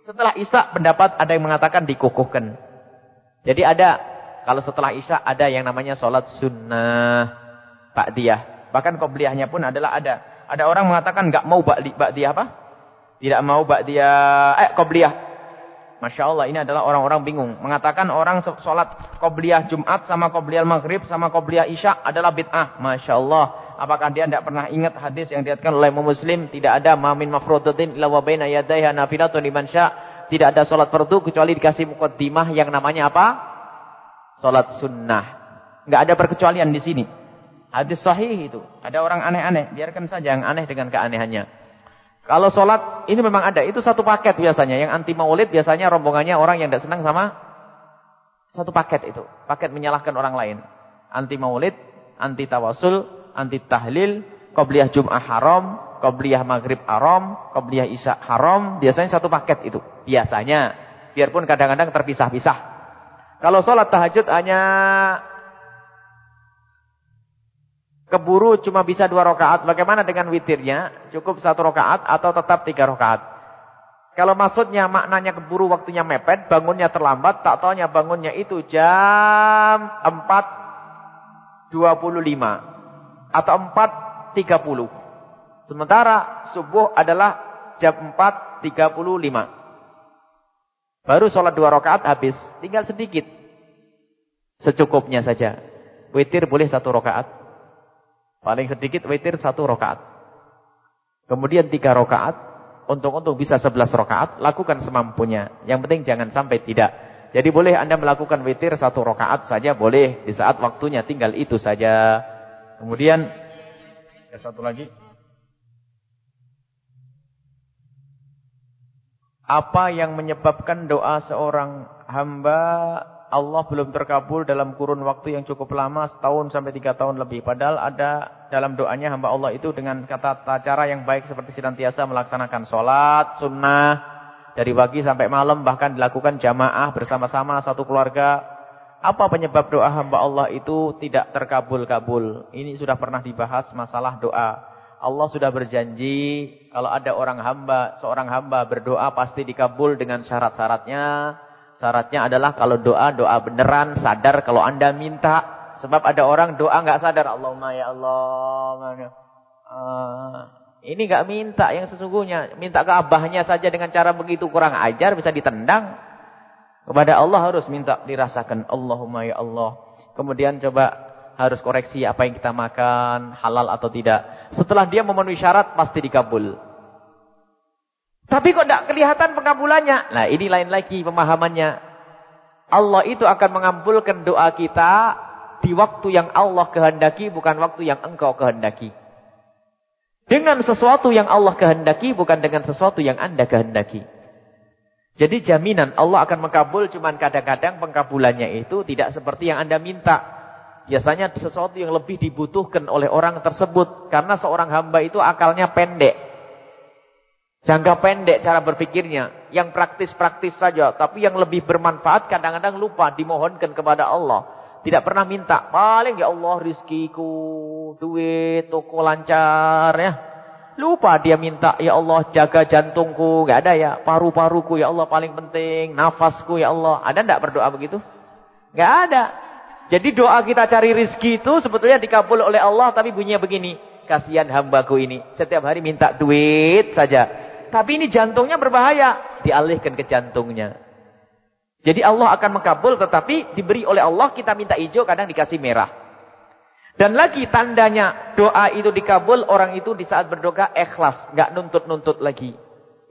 Setelah Isya pendapat ada yang mengatakan dikukuhkan. Jadi ada. Kalau setelah Isya ada yang namanya sholat sunnah. Ba'diyah. Bahkan kobliyahnya pun adalah ada. Ada orang mengatakan nggak mau ba'diyah apa? Tidak mau ba'diyah. Eh kobliyah. Masya Allah ini adalah orang-orang bingung. Mengatakan orang sholat qobliyah Jumat sama qobliyah Maghrib sama qobliyah Isya adalah bid'ah. Masya Allah. Apakah dia tidak pernah ingat hadis yang diatkan oleh Muslim. Tidak ada mamin mafrudatin illa wabaina yadaiha nafilatun liman Tidak ada sholat fardu kecuali dikasih mukaddimah yang namanya apa? Sholat sunnah. Enggak ada perkecualian di sini. Hadis sahih itu. Ada orang aneh-aneh. Biarkan saja yang aneh dengan keanehannya. Kalau sholat, ini memang ada. Itu satu paket biasanya. Yang anti maulid biasanya rombongannya orang yang tidak senang sama satu paket itu. Paket menyalahkan orang lain. Anti maulid, anti tawasul, anti tahlil, qobliyah jum'ah haram, qobliyah maghrib haram, qobliyah isya haram. Biasanya satu paket itu. Biasanya. Biarpun kadang-kadang terpisah-pisah. Kalau sholat tahajud hanya keburu cuma bisa dua rakaat, bagaimana dengan witirnya? Cukup satu rakaat atau tetap tiga rakaat? Kalau maksudnya maknanya keburu waktunya mepet, bangunnya terlambat, tak taunya bangunnya itu jam 4.25 atau 4.30. Sementara subuh adalah jam 4.35. Baru sholat dua rakaat habis, tinggal sedikit. Secukupnya saja. Witir boleh satu rakaat. Paling sedikit witir satu rokaat. Kemudian tiga rokaat. Untuk-untuk bisa sebelas rokaat. Lakukan semampunya. Yang penting jangan sampai tidak. Jadi boleh anda melakukan witir satu rokaat saja. Boleh. Di saat waktunya tinggal itu saja. Kemudian. Ya satu lagi. Apa yang menyebabkan doa seorang hamba Allah belum terkabul dalam kurun waktu yang cukup lama, setahun sampai tiga tahun lebih. Padahal ada dalam doanya hamba Allah itu dengan kata cara yang baik seperti senantiasa melaksanakan sholat, sunnah, dari pagi sampai malam, bahkan dilakukan jamaah bersama-sama satu keluarga. Apa penyebab doa hamba Allah itu tidak terkabul-kabul? Ini sudah pernah dibahas masalah doa. Allah sudah berjanji kalau ada orang hamba, seorang hamba berdoa pasti dikabul dengan syarat-syaratnya. Syaratnya adalah kalau doa, doa beneran, sadar kalau anda minta. Sebab ada orang doa nggak sadar. Allahumma ya Allah. Uh, ini nggak minta yang sesungguhnya. Minta ke abahnya saja dengan cara begitu kurang ajar bisa ditendang. Kepada Allah harus minta dirasakan. Allahumma ya Allah. Kemudian coba harus koreksi apa yang kita makan. Halal atau tidak. Setelah dia memenuhi syarat pasti dikabul. Tapi kok tidak kelihatan pengabulannya? Nah ini lain lagi pemahamannya. Allah itu akan mengabulkan doa kita di waktu yang Allah kehendaki, bukan waktu yang engkau kehendaki. Dengan sesuatu yang Allah kehendaki, bukan dengan sesuatu yang anda kehendaki. Jadi jaminan Allah akan mengkabul, cuman kadang-kadang pengkabulannya itu tidak seperti yang anda minta. Biasanya sesuatu yang lebih dibutuhkan oleh orang tersebut. Karena seorang hamba itu akalnya pendek. Jangka pendek cara berpikirnya. Yang praktis-praktis saja. Tapi yang lebih bermanfaat kadang-kadang lupa dimohonkan kepada Allah. Tidak pernah minta. Paling ya Allah rizkiku, duit, toko lancar ya. Lupa dia minta, ya Allah jaga jantungku. Gak ada ya. Paru-paruku ya Allah paling penting. Nafasku ya Allah. Ada enggak berdoa begitu? Gak ada. Jadi doa kita cari rizki itu sebetulnya dikabul oleh Allah. Tapi bunyinya begini. Kasihan hambaku ini. Setiap hari minta duit saja. Tapi ini jantungnya berbahaya. Dialihkan ke jantungnya. Jadi Allah akan mengkabul tetapi diberi oleh Allah kita minta hijau kadang dikasih merah. Dan lagi tandanya doa itu dikabul orang itu di saat berdoa ikhlas. nggak nuntut-nuntut lagi.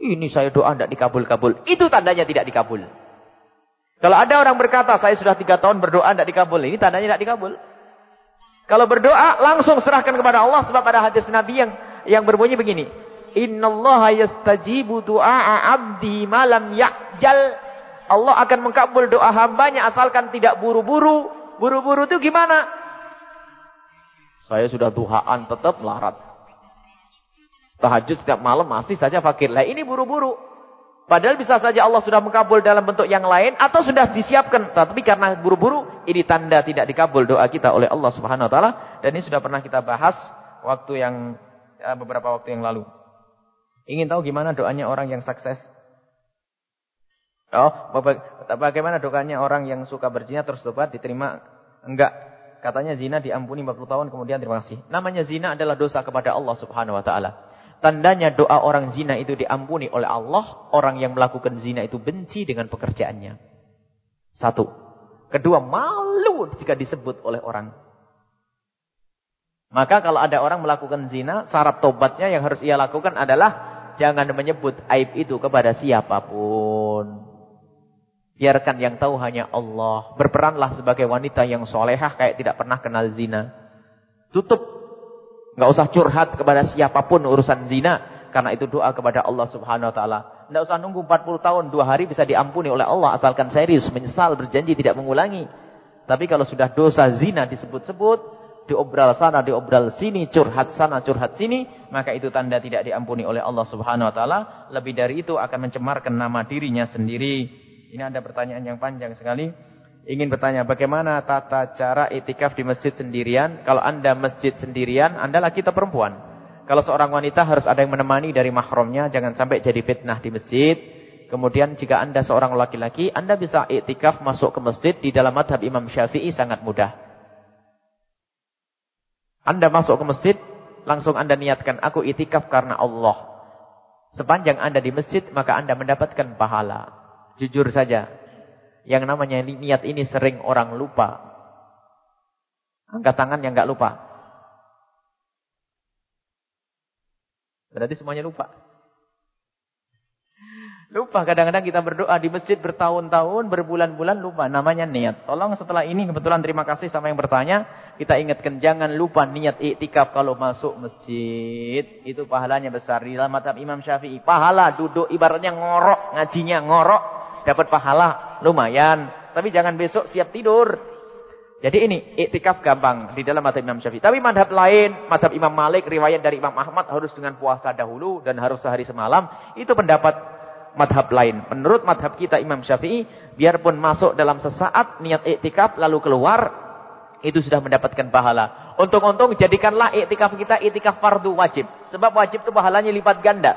Ini saya doa tidak dikabul-kabul. Itu tandanya tidak dikabul. Kalau ada orang berkata saya sudah tiga tahun berdoa tidak dikabul. Ini tandanya tidak dikabul. Kalau berdoa langsung serahkan kepada Allah. Sebab ada hadis Nabi yang yang berbunyi begini. Inna Allah yastajibu du'a abdi malam ya'jal Allah akan mengkabul doa hambanya asalkan tidak buru-buru. Buru-buru itu gimana? Saya sudah duhaan tetap larat. Tahajud setiap malam masih saja fakir. Lah ini buru-buru. Padahal bisa saja Allah sudah mengkabul dalam bentuk yang lain atau sudah disiapkan. Tapi karena buru-buru ini tanda tidak dikabul doa kita oleh Allah Subhanahu wa taala dan ini sudah pernah kita bahas waktu yang ya, beberapa waktu yang lalu. Ingin tahu gimana doanya orang yang sukses? Oh, bagaimana dokanya orang yang suka berzina terus tobat diterima? Enggak. Katanya zina diampuni 40 tahun kemudian terima kasih. Namanya zina adalah dosa kepada Allah Subhanahu wa taala. Tandanya doa orang zina itu diampuni oleh Allah, orang yang melakukan zina itu benci dengan pekerjaannya. Satu. Kedua, malu jika disebut oleh orang. Maka kalau ada orang melakukan zina, syarat tobatnya yang harus ia lakukan adalah jangan menyebut aib itu kepada siapa pun. Biarkan yang tahu hanya Allah. Berperanlah sebagai wanita yang solehah kayak tidak pernah kenal zina. Tutup. Nggak usah curhat kepada siapa pun urusan zina. Karena itu doa kepada Allah subhanahu wa ta'ala. Nggak usah nunggu 40 tahun. Dua hari bisa diampuni oleh Allah. Asalkan serius, menyesal, berjanji tidak mengulangi. Tapi kalau sudah dosa zina disebut-sebut. Diobral sana, diobral sini, curhat sana, curhat sini. Maka itu tanda tidak diampuni oleh Allah subhanahu wa ta'ala. Lebih dari itu akan mencemarkan nama dirinya sendiri. Ini ada pertanyaan yang panjang sekali. Ingin bertanya, bagaimana tata cara itikaf di masjid sendirian? Kalau anda masjid sendirian, anda laki atau perempuan? Kalau seorang wanita harus ada yang menemani dari mahramnya, jangan sampai jadi fitnah di masjid. Kemudian jika anda seorang laki-laki, anda bisa itikaf masuk ke masjid di dalam madhab Imam Syafi'i sangat mudah. Anda masuk ke masjid, langsung anda niatkan, aku itikaf karena Allah. Sepanjang anda di masjid, maka anda mendapatkan pahala. Jujur saja. Yang namanya niat ini sering orang lupa. Angkat tangan yang nggak lupa. Berarti semuanya lupa. Lupa kadang-kadang kita berdoa di masjid bertahun-tahun, berbulan-bulan lupa. Namanya niat. Tolong setelah ini kebetulan terima kasih sama yang bertanya. Kita ingatkan jangan lupa niat iktikaf kalau masuk masjid. Itu pahalanya besar. Di dalam matab Imam Syafi'i. Pahala duduk ibaratnya ngorok. Ngajinya ngorok dapat pahala lumayan. Tapi jangan besok siap tidur. Jadi ini iktikaf gampang di dalam madhab Imam Syafi'i. Tapi madhab lain, madhab Imam Malik, riwayat dari Imam Ahmad harus dengan puasa dahulu dan harus sehari semalam. Itu pendapat madhab lain. Menurut madhab kita Imam Syafi'i, biarpun masuk dalam sesaat niat iktikaf lalu keluar, itu sudah mendapatkan pahala. Untung-untung jadikanlah iktikaf kita iktikaf fardu wajib. Sebab wajib itu pahalanya lipat ganda.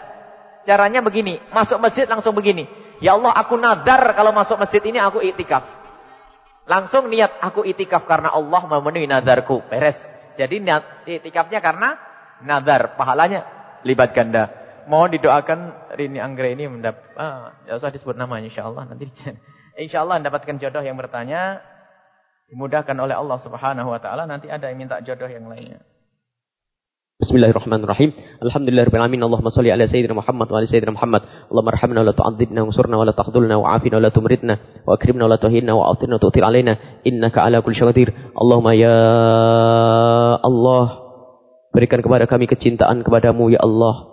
Caranya begini, masuk masjid langsung begini. Ya Allah aku nadar kalau masuk masjid ini aku itikaf. Langsung niat aku itikaf karena Allah memenuhi nadarku. Beres. Jadi niat itikafnya karena nadar. Pahalanya libat ganda. Mohon didoakan Rini Anggra ini mendapat. Ah, ya usah disebut insya Allah nanti. insya Allah mendapatkan jodoh yang bertanya. Dimudahkan oleh Allah subhanahu wa ta'ala. Nanti ada yang minta jodoh yang lainnya. Bismillahirrahmanirrahim. Alhamdulillahirrahmanirrahim. Allahumma salli ala Sayyidina Muhammad wa ala Sayyidina Muhammad. Allahumma arhamna wa la tu'adzibna wa surna wa la takhdulna wa afina wa la tumritna wa akrimna wa la tuhinna wa atina tu'tir alaina. Innaka ala kulli syai'in Allahumma ya Allah. Berikan kepada kami kecintaan kepadamu ya Allah.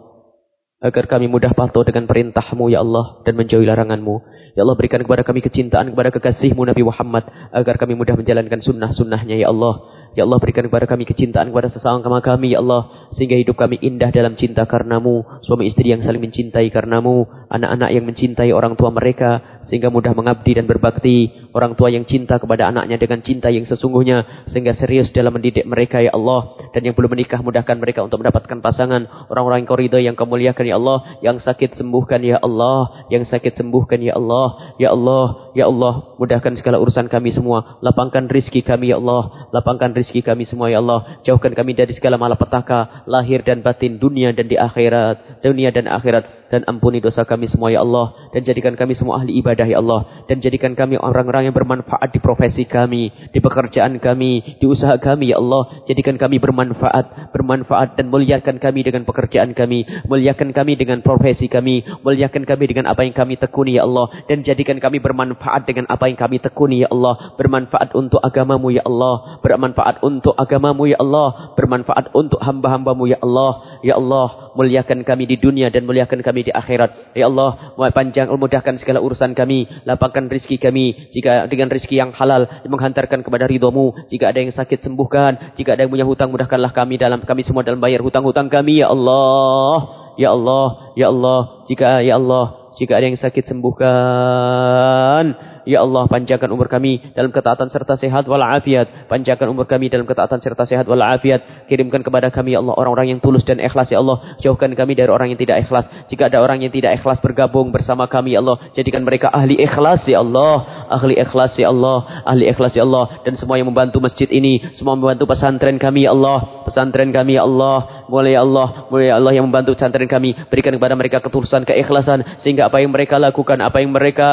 Agar kami mudah patuh dengan perintahmu ya Allah. Dan menjauhi laranganmu. Ya Allah berikan kepada kami kecintaan kepada kekasihmu Nabi Muhammad. Agar kami mudah menjalankan sunnah-sunnahnya ya Allah Ya Allah berikan kepada kami kecintaan kepada sesama kami ya Allah sehingga hidup kami indah dalam cinta karenamu. Suami istri yang saling mencintai karenamu, anak-anak yang mencintai orang tua mereka sehingga mudah mengabdi dan berbakti. Orang tua yang cinta kepada anaknya dengan cinta yang sesungguhnya sehingga serius dalam mendidik mereka ya Allah dan yang belum menikah mudahkan mereka untuk mendapatkan pasangan orang-orang yang koridor yang kau muliakan ya Allah yang sakit sembuhkan ya Allah yang sakit sembuhkan ya Allah ya Allah ya Allah mudahkan segala urusan kami semua. Lapangkan rizki kami ya Allah. Lapangkan rizki kami semua ya Allah. Jauhkan kami dari segala malapetaka lahir dan batin dunia dan di akhirat. Dunia dan akhirat. Dan ampuni dosa kami semua ya Allah. Dan jadikan kami semua ahli ibadah ya Allah. Dan jadikan kami orang-orang yang bermanfaat di profesi kami di pekerjaan kami di usaha kami ya Allah. Jadikan kami bermanfaat bermanfaat dan muliakan kami dengan pekerjaan kami. Muliakan kami dengan profesi kami. Muliakan kami dengan apa yang kami tekuni ya Allah. Dan jadikan kami bermanfaat dengan apa yang kami tekuni ya Allah. Bermanfaat untuk agamamu ya Allah. Bermanfaat untuk agamamu ya Allah. Bermanfaat untuk hamba-hambamu ya Allah. Ya Allah muliakan kami di dunia dan muliakan kami di akhirat. Ya Allah panjang mudahkan segala urusan kami. Lapangkan rizki kami. Jika dengan rizki yang halal menghantarkan kepada ridhamu jika ada yang sakit sembuhkan. Jika ada yang punya hutang mudahkanlah kami dalam kami semua dalam bayar hutang-hutang kami ya Allah. Ya Allah, Ya Allah, jika Ya Allah, jika ada yang sakit sembuhkan. Ya Allah, panjangkan umur kami dalam ketaatan serta sehat walafiat. Panjangkan umur kami dalam ketaatan serta sehat walafiat. Kirimkan kepada kami, Ya Allah, orang-orang yang tulus dan ikhlas, Ya Allah. Jauhkan kami dari orang yang tidak ikhlas. Jika ada orang yang tidak ikhlas bergabung bersama kami, Ya Allah. Jadikan mereka ahli ikhlas, Ya Allah. Ahli ikhlas, Ya Allah. Ahli ikhlas, Ya Allah. Dan semua yang membantu masjid ini. Semua membantu pesantren kami, Ya Allah. Pesantren kami, Ya Allah. Mulai ya Allah, mulai ya Allah yang membantu pesantren kami. Berikan kepada mereka ketulusan, keikhlasan. Sehingga apa yang mereka lakukan, apa yang mereka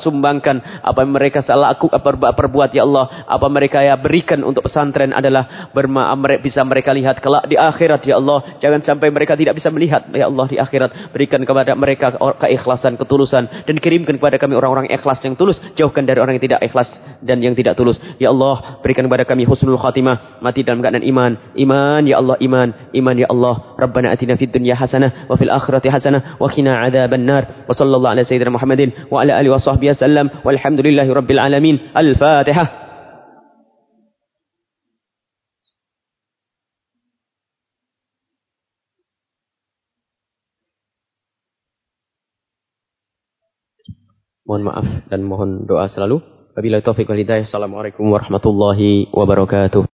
sumbangkan, apa yang mereka salah aku perbuat ya Allah, apa mereka ya berikan untuk pesantren adalah berma bisa mereka lihat kelak di akhirat ya Allah. Jangan sampai mereka tidak bisa melihat ya Allah di akhirat. Berikan kepada mereka keikhlasan, ketulusan dan kirimkan kepada kami orang-orang ikhlas yang tulus. Jauhkan dari orang yang tidak ikhlas dan yang tidak tulus. Ya Allah, berikan kepada kami husnul khatimah, mati dalam keadaan iman. Iman ya Allah, iman. Iman ya Allah. Rabbana atina fid dunya hasanah wa fil akhirati hasanah wa qina adzaban nar. Wa sallallahu ala sayyidina Muhammadin wa ala alihi wa sahbihi. Walhamdulillahi rabbil alamin. Al-Fatihah. Mohon maaf dan mohon doa selalu. Wabillahi taufiq wal hidayah. Assalamualaikum warahmatullahi wabarakatuh.